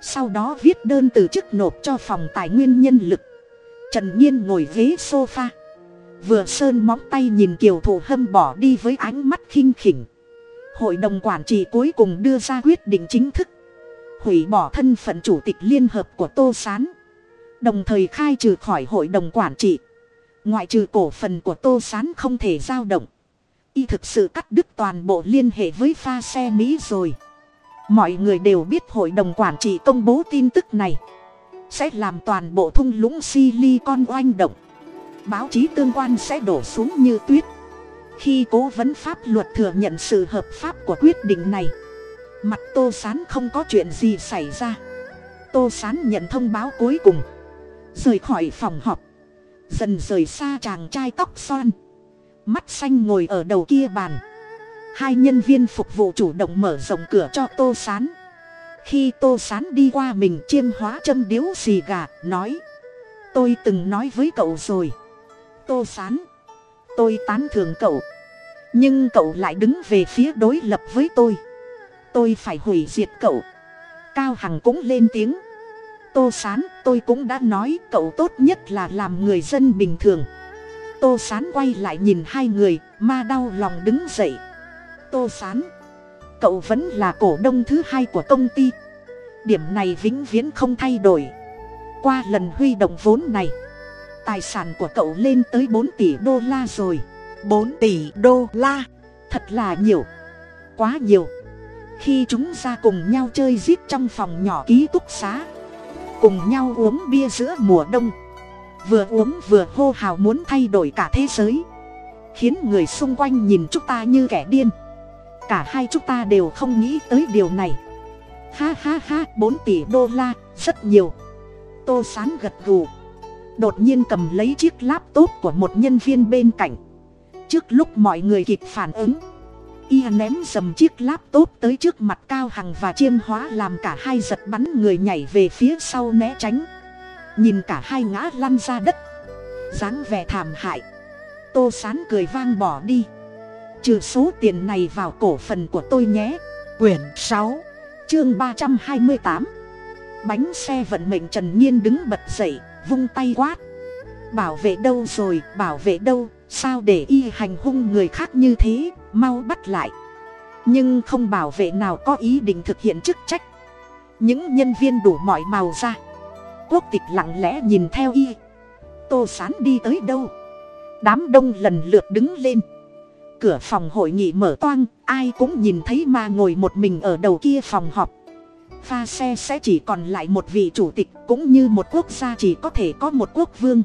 [SPEAKER 1] Sau đó viết đơn từ chức nộp cho phòng tài nguyên nhân lực. Trần nhiên ngồi ghế sofa. Vừa sơn móng tay nhìn kiều thủ hâm bỏ đi với ánh mắt khinh khỉnh. Hội đồng quản trị cuối cùng đưa ra quyết định chính thức. Hủy bỏ thân phận chủ tịch liên hợp của tô s á n đồng thời khai trừ khỏi hội đồng quản trị. Ngoại trừ cổ phần của tô s á n không thể giao động. Y thực sự cắt đứt toàn bộ liên hệ với pha xe mỹ rồi mọi người đều biết hội đồng quản trị công bố tin tức này. Sẽ làm toàn bộ thung lũng silicon oanh động. Báo chí tương quan sẽ đổ xuống như tuyết. Khi cố vấn pháp luật thừa nhận sự hợp pháp của quyết định này, mặt tô sán không có chuyện gì xảy ra. Tô sán nhận thông báo cuối cùng. Rời khỏi phòng họp. Dần rời xa chàng trai tóc xoan mắt xanh ngồi ở đầu kia bàn hai nhân viên phục vụ chủ động mở rộng cửa cho tô sán. Khi tô sán đi qua mình chiêm hóa châm điếu xì gà, nói, tôi từng nói với cậu rồi. Tô sán, tôi tán thường cậu. Nhưng cậu lại đứng về phía đối lập với tôi. Tôi phải hủy diệt cậu. Cao hằng cũng lên tiếng. Tô sán, tôi cũng đã nói cậu tốt nhất là làm người dân bình thường. Tô sán quay lại nhìn hai người, ma đau lòng đứng dậy tô sán. Cậu vẫn là cổ đông thứ hai của công ty. Điểm này vĩnh viễn không thay đổi. Qua lần huy động vốn này tài sản của cậu lên tới bốn tỷ đô la rồi.
[SPEAKER 2] Bốn tỷ đô la?
[SPEAKER 1] Thật là nhiều. Quá nhiều. Khi chúng ra cùng nhau chơi giết trong phòng nhỏ ký túc xá cùng nhau uống bia giữa mùa đông. Vừa uống vừa hô hào muốn thay đổi cả thế giới. Khiến người xung quanh nhìn chúng ta như kẻ điên cả hai chúng ta đều không nghĩ tới điều này. Ha ha ha, bốn tỷ đô la, rất nhiều. Tô sán gật gù. Đột nhiên cầm lấy chiếc laptop của một nhân viên bên cạnh. Trước lúc mọi người kịp phản ứng, y ném dầm chiếc laptop tới trước mặt cao hằng và chiêm hóa làm cả hai giật bắn người nhảy về phía sau né tránh. Nhìn cả hai ngã lăn ra đất. dáng vẻ thảm hại. Tô sán cười vang bỏ đi trừ số tiền này vào cổ phần của tôi nhé.
[SPEAKER 2] Quyển sáu,
[SPEAKER 1] chương ba trăm hai mươi tám. Bánh xe vận mệnh trần nhiên đứng bật dậy, vung tay quát. Bảo vệ đâu rồi, bảo vệ đâu, sao để y hành hung người khác như thế, mau bắt lại. Nhưng không bảo vệ nào có ý định thực hiện chức trách. Những nhân viên đủ mọi màu ra. Quốc tịch lặng lẽ nhìn theo y. Tô sán đi tới đâu? Đám đông lần lượt đứng lên cửa phòng hội nghị mở toang, ai cũng nhìn thấy ma ngồi một mình ở đầu kia phòng họp. Pha xe sẽ chỉ còn lại một vị chủ tịch, cũng như một quốc gia chỉ có thể có một quốc vương.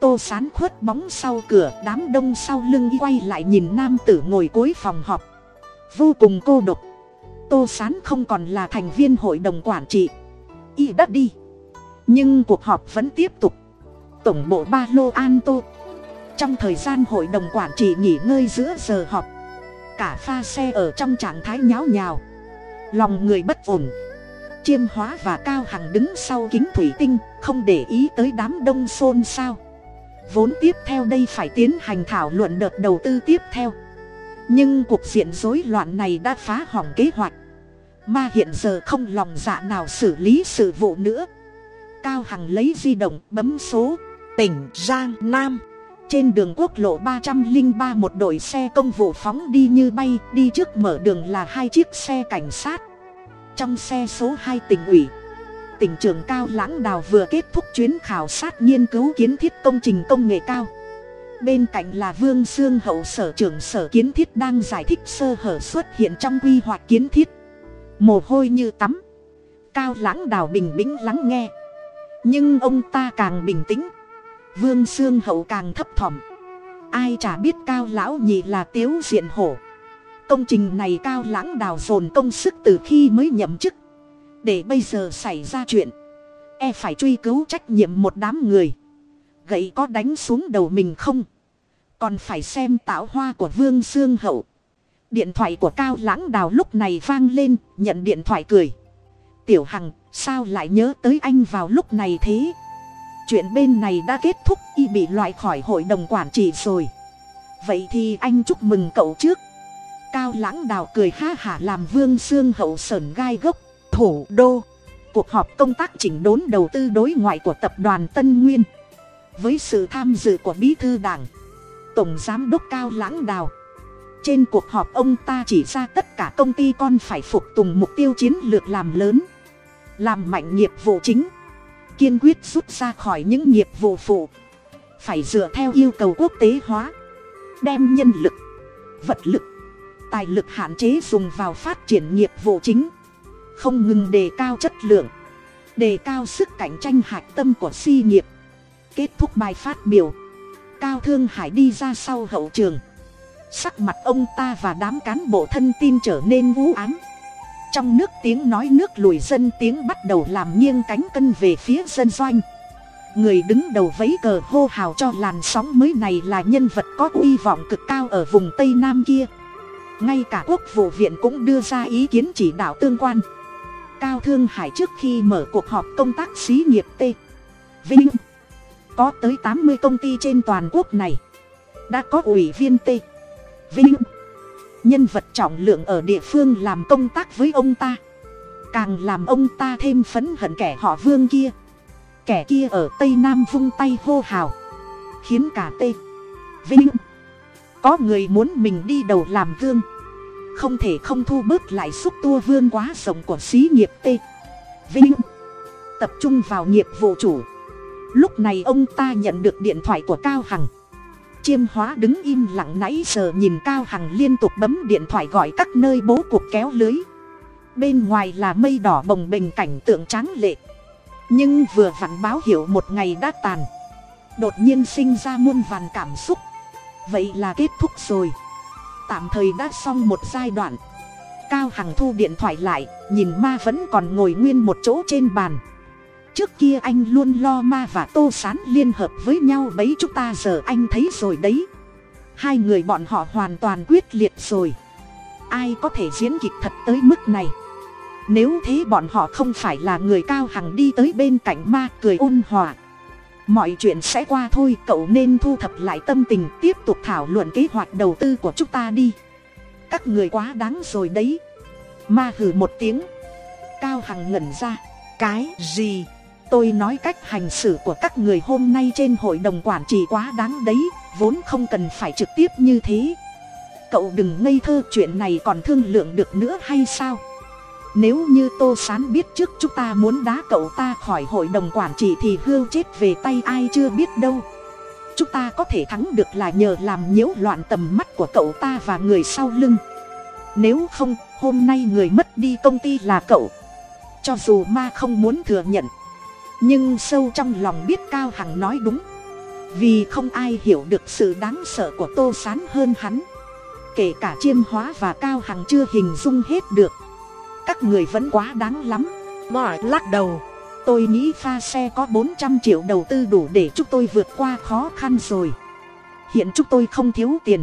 [SPEAKER 1] Tô sán khuất bóng sau cửa, đám đông sau lưng quay lại nhìn nam tử ngồi cuối phòng họp. Vô cùng cô độc. Tô sán không còn là thành viên hội đồng quản trị. Y đã đi. Nhưng cuộc họp vẫn tiếp tục. Tổng bộ ba lô an tô trong thời gian hội đồng quản trị nghỉ ngơi giữa giờ họp, cả pha xe ở trong trạng thái nháo nhào. Lòng người bất ổn, chiêm hóa và cao hằng đứng sau kính thủy tinh, không để ý tới đám đông xôn xao. Vốn tiếp theo đây phải tiến hành thảo luận đợt đầu tư tiếp theo. Nhưng cuộc diện rối loạn này đã phá hỏng kế hoạch. Mà hiện giờ không lòng dạ nào xử lý sự vụ nữa. Cao hằng lấy di động, bấm số.
[SPEAKER 2] Tỉnh Giang Nam
[SPEAKER 1] trên đường quốc lộ ba trăm linh ba một đội xe công vụ phóng đi như bay, đi trước mở đường là hai chiếc xe cảnh sát. Trong xe số hai tỉnh ủy, tỉnh trưởng cao lãng đào vừa kết thúc chuyến khảo sát nghiên cứu kiến thiết công trình công nghệ cao. Bên cạnh là vương sương hậu sở trưởng sở kiến thiết đang giải thích sơ hở xuất hiện trong quy hoạch kiến thiết. Mồ hôi như tắm. Cao lãng đào bình bĩnh lắng nghe. Nhưng ông ta càng bình tĩnh vương xương hậu càng thấp thỏm. Ai chả biết cao lão nhị là tiếu diện hổ. Công trình này cao lãng đào dồn công sức từ khi mới nhậm chức. Để bây giờ xảy ra chuyện e phải truy cứu trách nhiệm một đám người. Gậy có đánh xuống đầu mình không? Còn phải xem tạo hoa của vương xương hậu. Điện thoại của cao lãng đào lúc này vang lên, nhận điện thoại cười. Tiểu hằng, sao lại nhớ tới anh vào lúc này thế? Chuyện bên này đã kết thúc, y bị loại khỏi hội đồng quản trị rồi. Vậy thì anh chúc mừng cậu trước. Cao lãng đào cười ha hả làm vương xương hậu sởn gai gốc
[SPEAKER 2] thủ đô,
[SPEAKER 1] cuộc họp công tác chỉnh đốn đầu tư đối ngoại của tập đoàn tân nguyên. Với sự tham dự của bí thư đảng, tổng giám đốc cao lãng đào. Trên cuộc họp ông ta chỉ ra tất cả công ty con phải phục tùng mục tiêu chiến lược làm lớn, làm mạnh nghiệp vụ chính kiên quyết rút ra khỏi những nghiệp vụ phụ. Phải dựa theo yêu cầu quốc tế hóa. Đem nhân lực, vật lực, tài lực hạn chế dùng vào phát triển nghiệp vụ chính. Không ngừng đề cao chất lượng, đề cao sức cạnh tranh hạch tâm của si nghiệp. Kết thúc bài phát biểu, cao thương hải đi ra sau hậu trường. Sắc mặt ông ta và đám cán bộ thân tin trở nên vũ ám trong nước tiếng nói nước lùi dân tiếng bắt đầu làm nghiêng cánh cân về phía dân doanh. Người đứng đầu vấy cờ hô hào cho làn sóng mới này là nhân vật có uy vọng cực cao ở vùng tây nam kia. Ngay cả quốc vụ viện cũng đưa ra ý kiến chỉ đạo tương quan. Cao thương hải trước khi mở cuộc họp công tác xí nghiệp t. Vinh. Có tới tám mươi công ty trên toàn quốc này. Đã có ủy viên t. Vinh nhân vật trọng lượng ở địa phương làm công tác với ông ta. Càng làm ông ta thêm phấn hận kẻ họ vương kia. Kẻ kia ở tây nam vung tay hô hào. Khiến cả tê vinh. Có người muốn mình đi đầu làm vương. Không thể không thu bớt lại xúc tua vương quá rộng của xí nghiệp tê vinh. Tập trung vào nghiệp vụ chủ. Lúc này ông ta nhận được điện thoại của cao hằng chiêm hóa đứng im lặng nãy giờ nhìn cao hằng liên tục bấm điện thoại gọi các nơi bố cuộc kéo lưới. Bên ngoài là mây đỏ bồng bềnh cảnh tượng tráng lệ. Nhưng vừa vặn báo hiệu một ngày đã tàn. Đột nhiên sinh ra muôn vàn cảm xúc. Vậy là kết thúc rồi. Tạm thời đã xong một giai đoạn. Cao hằng thu điện thoại lại, nhìn ma vẫn còn ngồi nguyên một chỗ trên bàn trước kia anh luôn lo ma và tô sán liên hợp với nhau bấy, chúng ta giờ anh thấy rồi đấy. Hai người bọn họ hoàn toàn quyết liệt rồi. Ai có thể diễn kịch thật tới mức này? Nếu thế bọn họ không phải là người cao hằng đi tới bên cạnh ma cười ôn hòa. Mọi chuyện sẽ qua thôi, cậu nên thu thập lại tâm tình, tiếp tục thảo luận kế hoạch đầu tư của chúng ta đi. Các người quá đáng rồi đấy. Ma hử một tiếng. Cao hằng ngẩn ra.
[SPEAKER 2] Cái gì?
[SPEAKER 1] Tôi nói cách hành xử của các người hôm nay trên hội đồng quản trị quá đáng đấy, vốn không cần phải trực tiếp như thế. Cậu đừng ngây thơ, chuyện này còn thương lượng được nữa hay sao? Nếu như tô sán biết trước chúng ta muốn đá cậu ta khỏi hội đồng quản trị thì hưu chết về tay ai chưa biết đâu. Chúng ta có thể thắng được là nhờ làm nhiễu loạn tầm mắt của cậu ta và người sau lưng. Nếu không, hôm nay người mất đi công ty là cậu. Cho dù ma không muốn thừa nhận nhưng sâu trong lòng biết cao hằng nói đúng. Vì không ai hiểu được sự đáng sợ của tô s á n hơn hắn. Kể cả chiêm hóa và cao hằng chưa hình dung hết được. Các người vẫn quá đáng lắm.
[SPEAKER 2] Mỏi lắc đầu.
[SPEAKER 1] Tôi nghĩ pha xe có bốn trăm triệu đầu tư đủ để chúng tôi vượt qua khó khăn rồi. Hiện chúng tôi không thiếu tiền.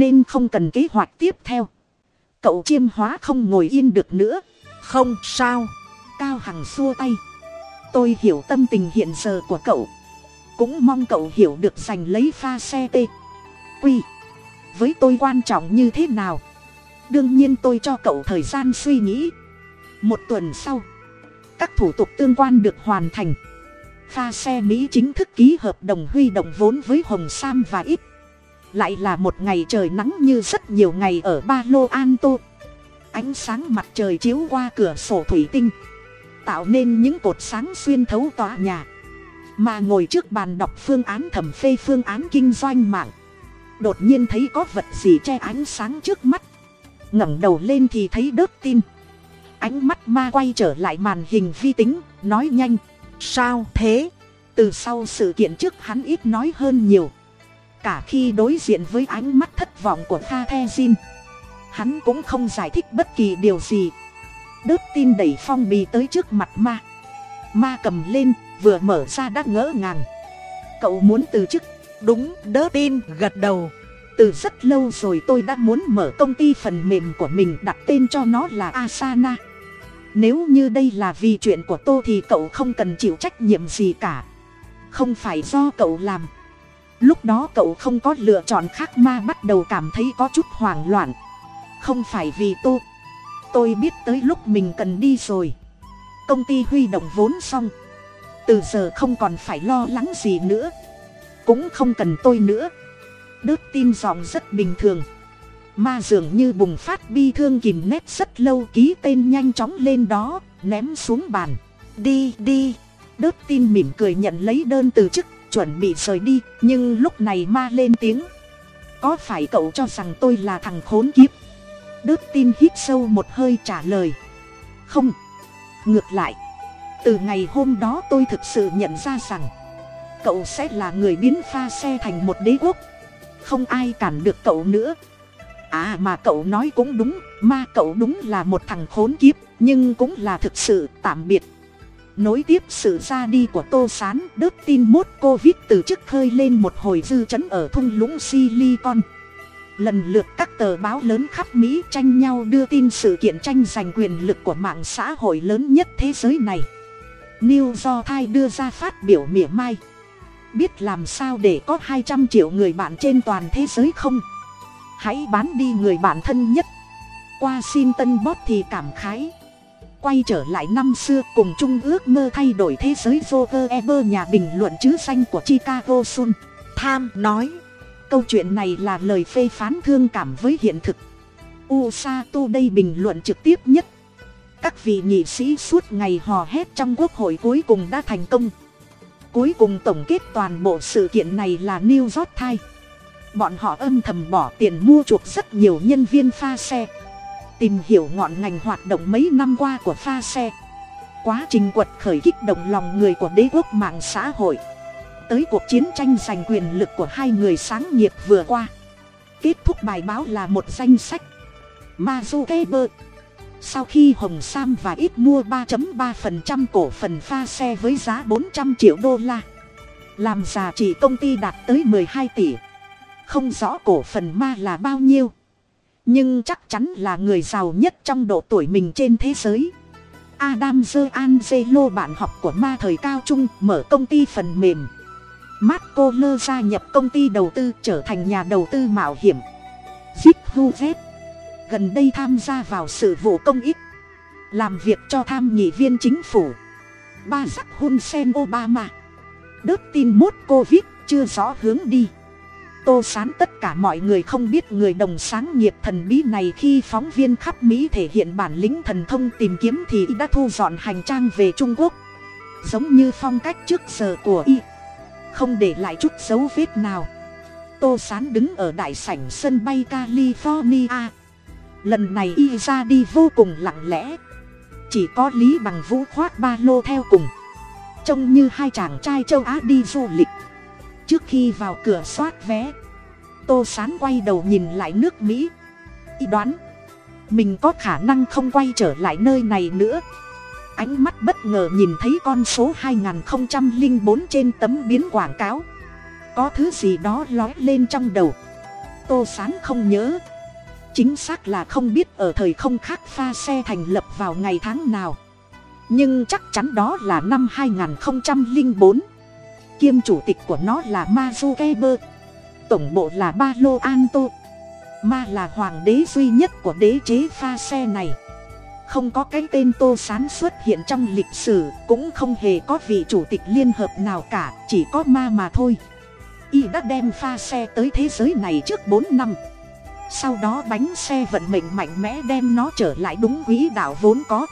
[SPEAKER 1] Nên không cần kế hoạch tiếp theo. Cậu chiêm hóa không ngồi yên được nữa.
[SPEAKER 2] Không sao?
[SPEAKER 1] Cao hằng xua tay tôi hiểu tâm tình hiện giờ của cậu. Cũng mong cậu hiểu được giành lấy pha xe t quy. Với tôi quan trọng như thế nào? Đương nhiên tôi cho cậu thời gian suy nghĩ. Một tuần sau, các thủ tục tương quan được hoàn thành. Pha xe mỹ chính thức ký hợp đồng huy động vốn với hồng sam và ít lại là một ngày trời nắng như rất nhiều ngày ở ba lô an tô. Ánh sáng mặt trời chiếu qua cửa sổ thủy tinh tạo nên những cột sáng xuyên thấu tòa nhà. Mà ngồi trước bàn đọc phương án thẩm phê phương án kinh doanh mạng. Đột nhiên thấy có vật gì che ánh sáng trước mắt. ngẩng đầu lên thì thấy đớt tin. Ánh mắt ma quay trở lại màn hình vi tính, nói nhanh.
[SPEAKER 2] Sao thế?
[SPEAKER 1] Từ sau sự kiện trước hắn ít nói hơn nhiều. Cả khi đối diện với ánh mắt thất vọng của tha the jin, hắn cũng không giải thích bất kỳ điều gì đớt tin đẩy phong bì tới trước mặt ma. Ma cầm lên, vừa mở ra đã ngỡ ngàng. Cậu muốn từ chức.
[SPEAKER 2] Đúng đớ tin, gật đầu.
[SPEAKER 1] Từ rất lâu rồi tôi đã muốn mở công ty phần mềm của mình đặt tên cho nó là asana. Nếu như đây là vì chuyện của tôi thì cậu không cần chịu trách nhiệm gì cả. Không phải do cậu làm. Lúc đó cậu không có lựa chọn khác, ma bắt đầu cảm thấy có chút hoảng loạn. Không phải vì tôi tôi biết tới lúc mình cần đi rồi. Công ty huy động vốn xong. Từ giờ không còn phải lo lắng gì nữa. Cũng không cần tôi nữa. Đớt tin giọng rất bình thường. Ma dường như bùng phát bi thương kìm nét rất lâu ký tên nhanh chóng lên đó, ném xuống bàn.
[SPEAKER 2] Đi đi.
[SPEAKER 1] Đớt tin mỉm cười nhận lấy đơn từ chức, chuẩn bị rời đi. Nhưng lúc này ma lên tiếng. Có phải cậu cho rằng tôi là thằng khốn kiếp? Đớt tin hít sâu một hơi trả lời. Không. Ngược lại. Từ ngày hôm đó tôi thực sự nhận ra rằng, cậu sẽ là người biến pha xe thành một đế quốc. Không ai cản được cậu nữa. À mà cậu nói cũng đúng, ma cậu đúng là một thằng khốn kiếp, nhưng cũng là thực sự tạm biệt. Nối tiếp sự ra đi của tô s á n đớt tin mốt covid từ chức khơi lên một hồi dư chấn ở thung lũng silicon lần lượt các tờ báo lớn khắp mỹ tranh nhau đưa tin sự kiện tranh giành quyền lực của mạng xã hội lớn nhất thế giới này. New do thai đưa ra phát biểu mỉa mai. Biết làm sao để có hai trăm triệu người bạn trên toàn thế giới không? Hãy bán đi người bạn thân nhất. Qua xin tân bót thì cảm khái. Quay trở lại năm xưa cùng chung ước mơ thay đổi thế giới joker ever nhà bình luận chứ danh của chicago sun.
[SPEAKER 2] Tham nói
[SPEAKER 1] câu chuyện này là lời phê phán thương cảm với hiện thực. Usa đây bình luận trực tiếp nhất. Các vị nghị sĩ suốt ngày hò hét trong quốc hội cuối cùng đã thành công. Cuối cùng tổng kết toàn bộ sự kiện này là new york thai bọn họ âm thầm bỏ tiền mua chuộc rất nhiều nhân viên pha xe. Tìm hiểu ngọn ngành hoạt động mấy năm qua của pha xe. Quá trình quật khởi kích động lòng người của đế quốc mạng xã hội tới cuộc chiến tranh giành quyền lực của hai người sáng nghiệp vừa qua. Kết thúc bài báo là một danh sách. Masukeber sau khi hồng sam và ít mua 3.3% cổ phần pha xe với giá 400 triệu đô la, làm giá trị công ty đạt tới 12 tỷ. Không rõ cổ phần ma là bao nhiêu, nhưng chắc chắn là người giàu nhất trong độ tuổi mình trên thế giới. Adam dơ angelo bạn học của ma thời cao trung, mở công ty phần mềm marco lơ gia nhập công ty đầu tư trở thành nhà đầu tư mạo hiểm. Zip huvet gần đây tham gia vào sự vụ công ích. Làm việc cho tham nghị viên chính phủ. Ba sắc hun sen obama. Đớt tin mốt covid chưa rõ hướng đi. Tô sán tất cả mọi người không biết người đồng sáng nghiệp thần bí này khi phóng viên khắp mỹ thể hiện bản lĩnh thần thông tìm kiếm thì đã thu dọn hành trang về trung quốc. Giống như phong cách trước giờ của y không để lại chút dấu vết nào. Tô sán đứng ở đại sảnh sân bay california. Lần này y ra đi vô cùng lặng lẽ. Chỉ có lý bằng vũ khoác ba lô theo cùng. Trông như hai chàng trai châu á đi du lịch. Trước khi vào cửa soát vé, tô sán quay đầu nhìn lại nước mỹ. Y đoán, mình có khả năng không quay trở lại nơi này nữa ánh mắt bất ngờ nhìn thấy con số hai nghìn bốn trên tấm biến quảng cáo. Có thứ gì đó lói lên trong đầu. Tô sán không nhớ. Chính xác là không biết ở thời không khác pha xe thành lập vào ngày tháng nào. Nhưng chắc chắn đó là năm hai nghìn bốn. Kiêm chủ tịch của nó là mazu keber tổng bộ là ba lô an tô. Ma là hoàng đế duy nhất của đế chế pha xe này không có cái tên tô sán xuất hiện trong lịch sử, cũng không hề có vị chủ tịch liên hợp nào cả, chỉ có ma mà thôi. Y đã đem pha xe tới thế giới này trước bốn năm. Sau đó bánh xe vận mệnh mạnh mẽ đem nó trở lại đúng quỹ đạo vốn có.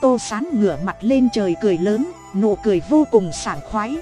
[SPEAKER 1] Tô sán ngửa mặt lên trời cười lớn, nụ cười vô cùng sảng khoái.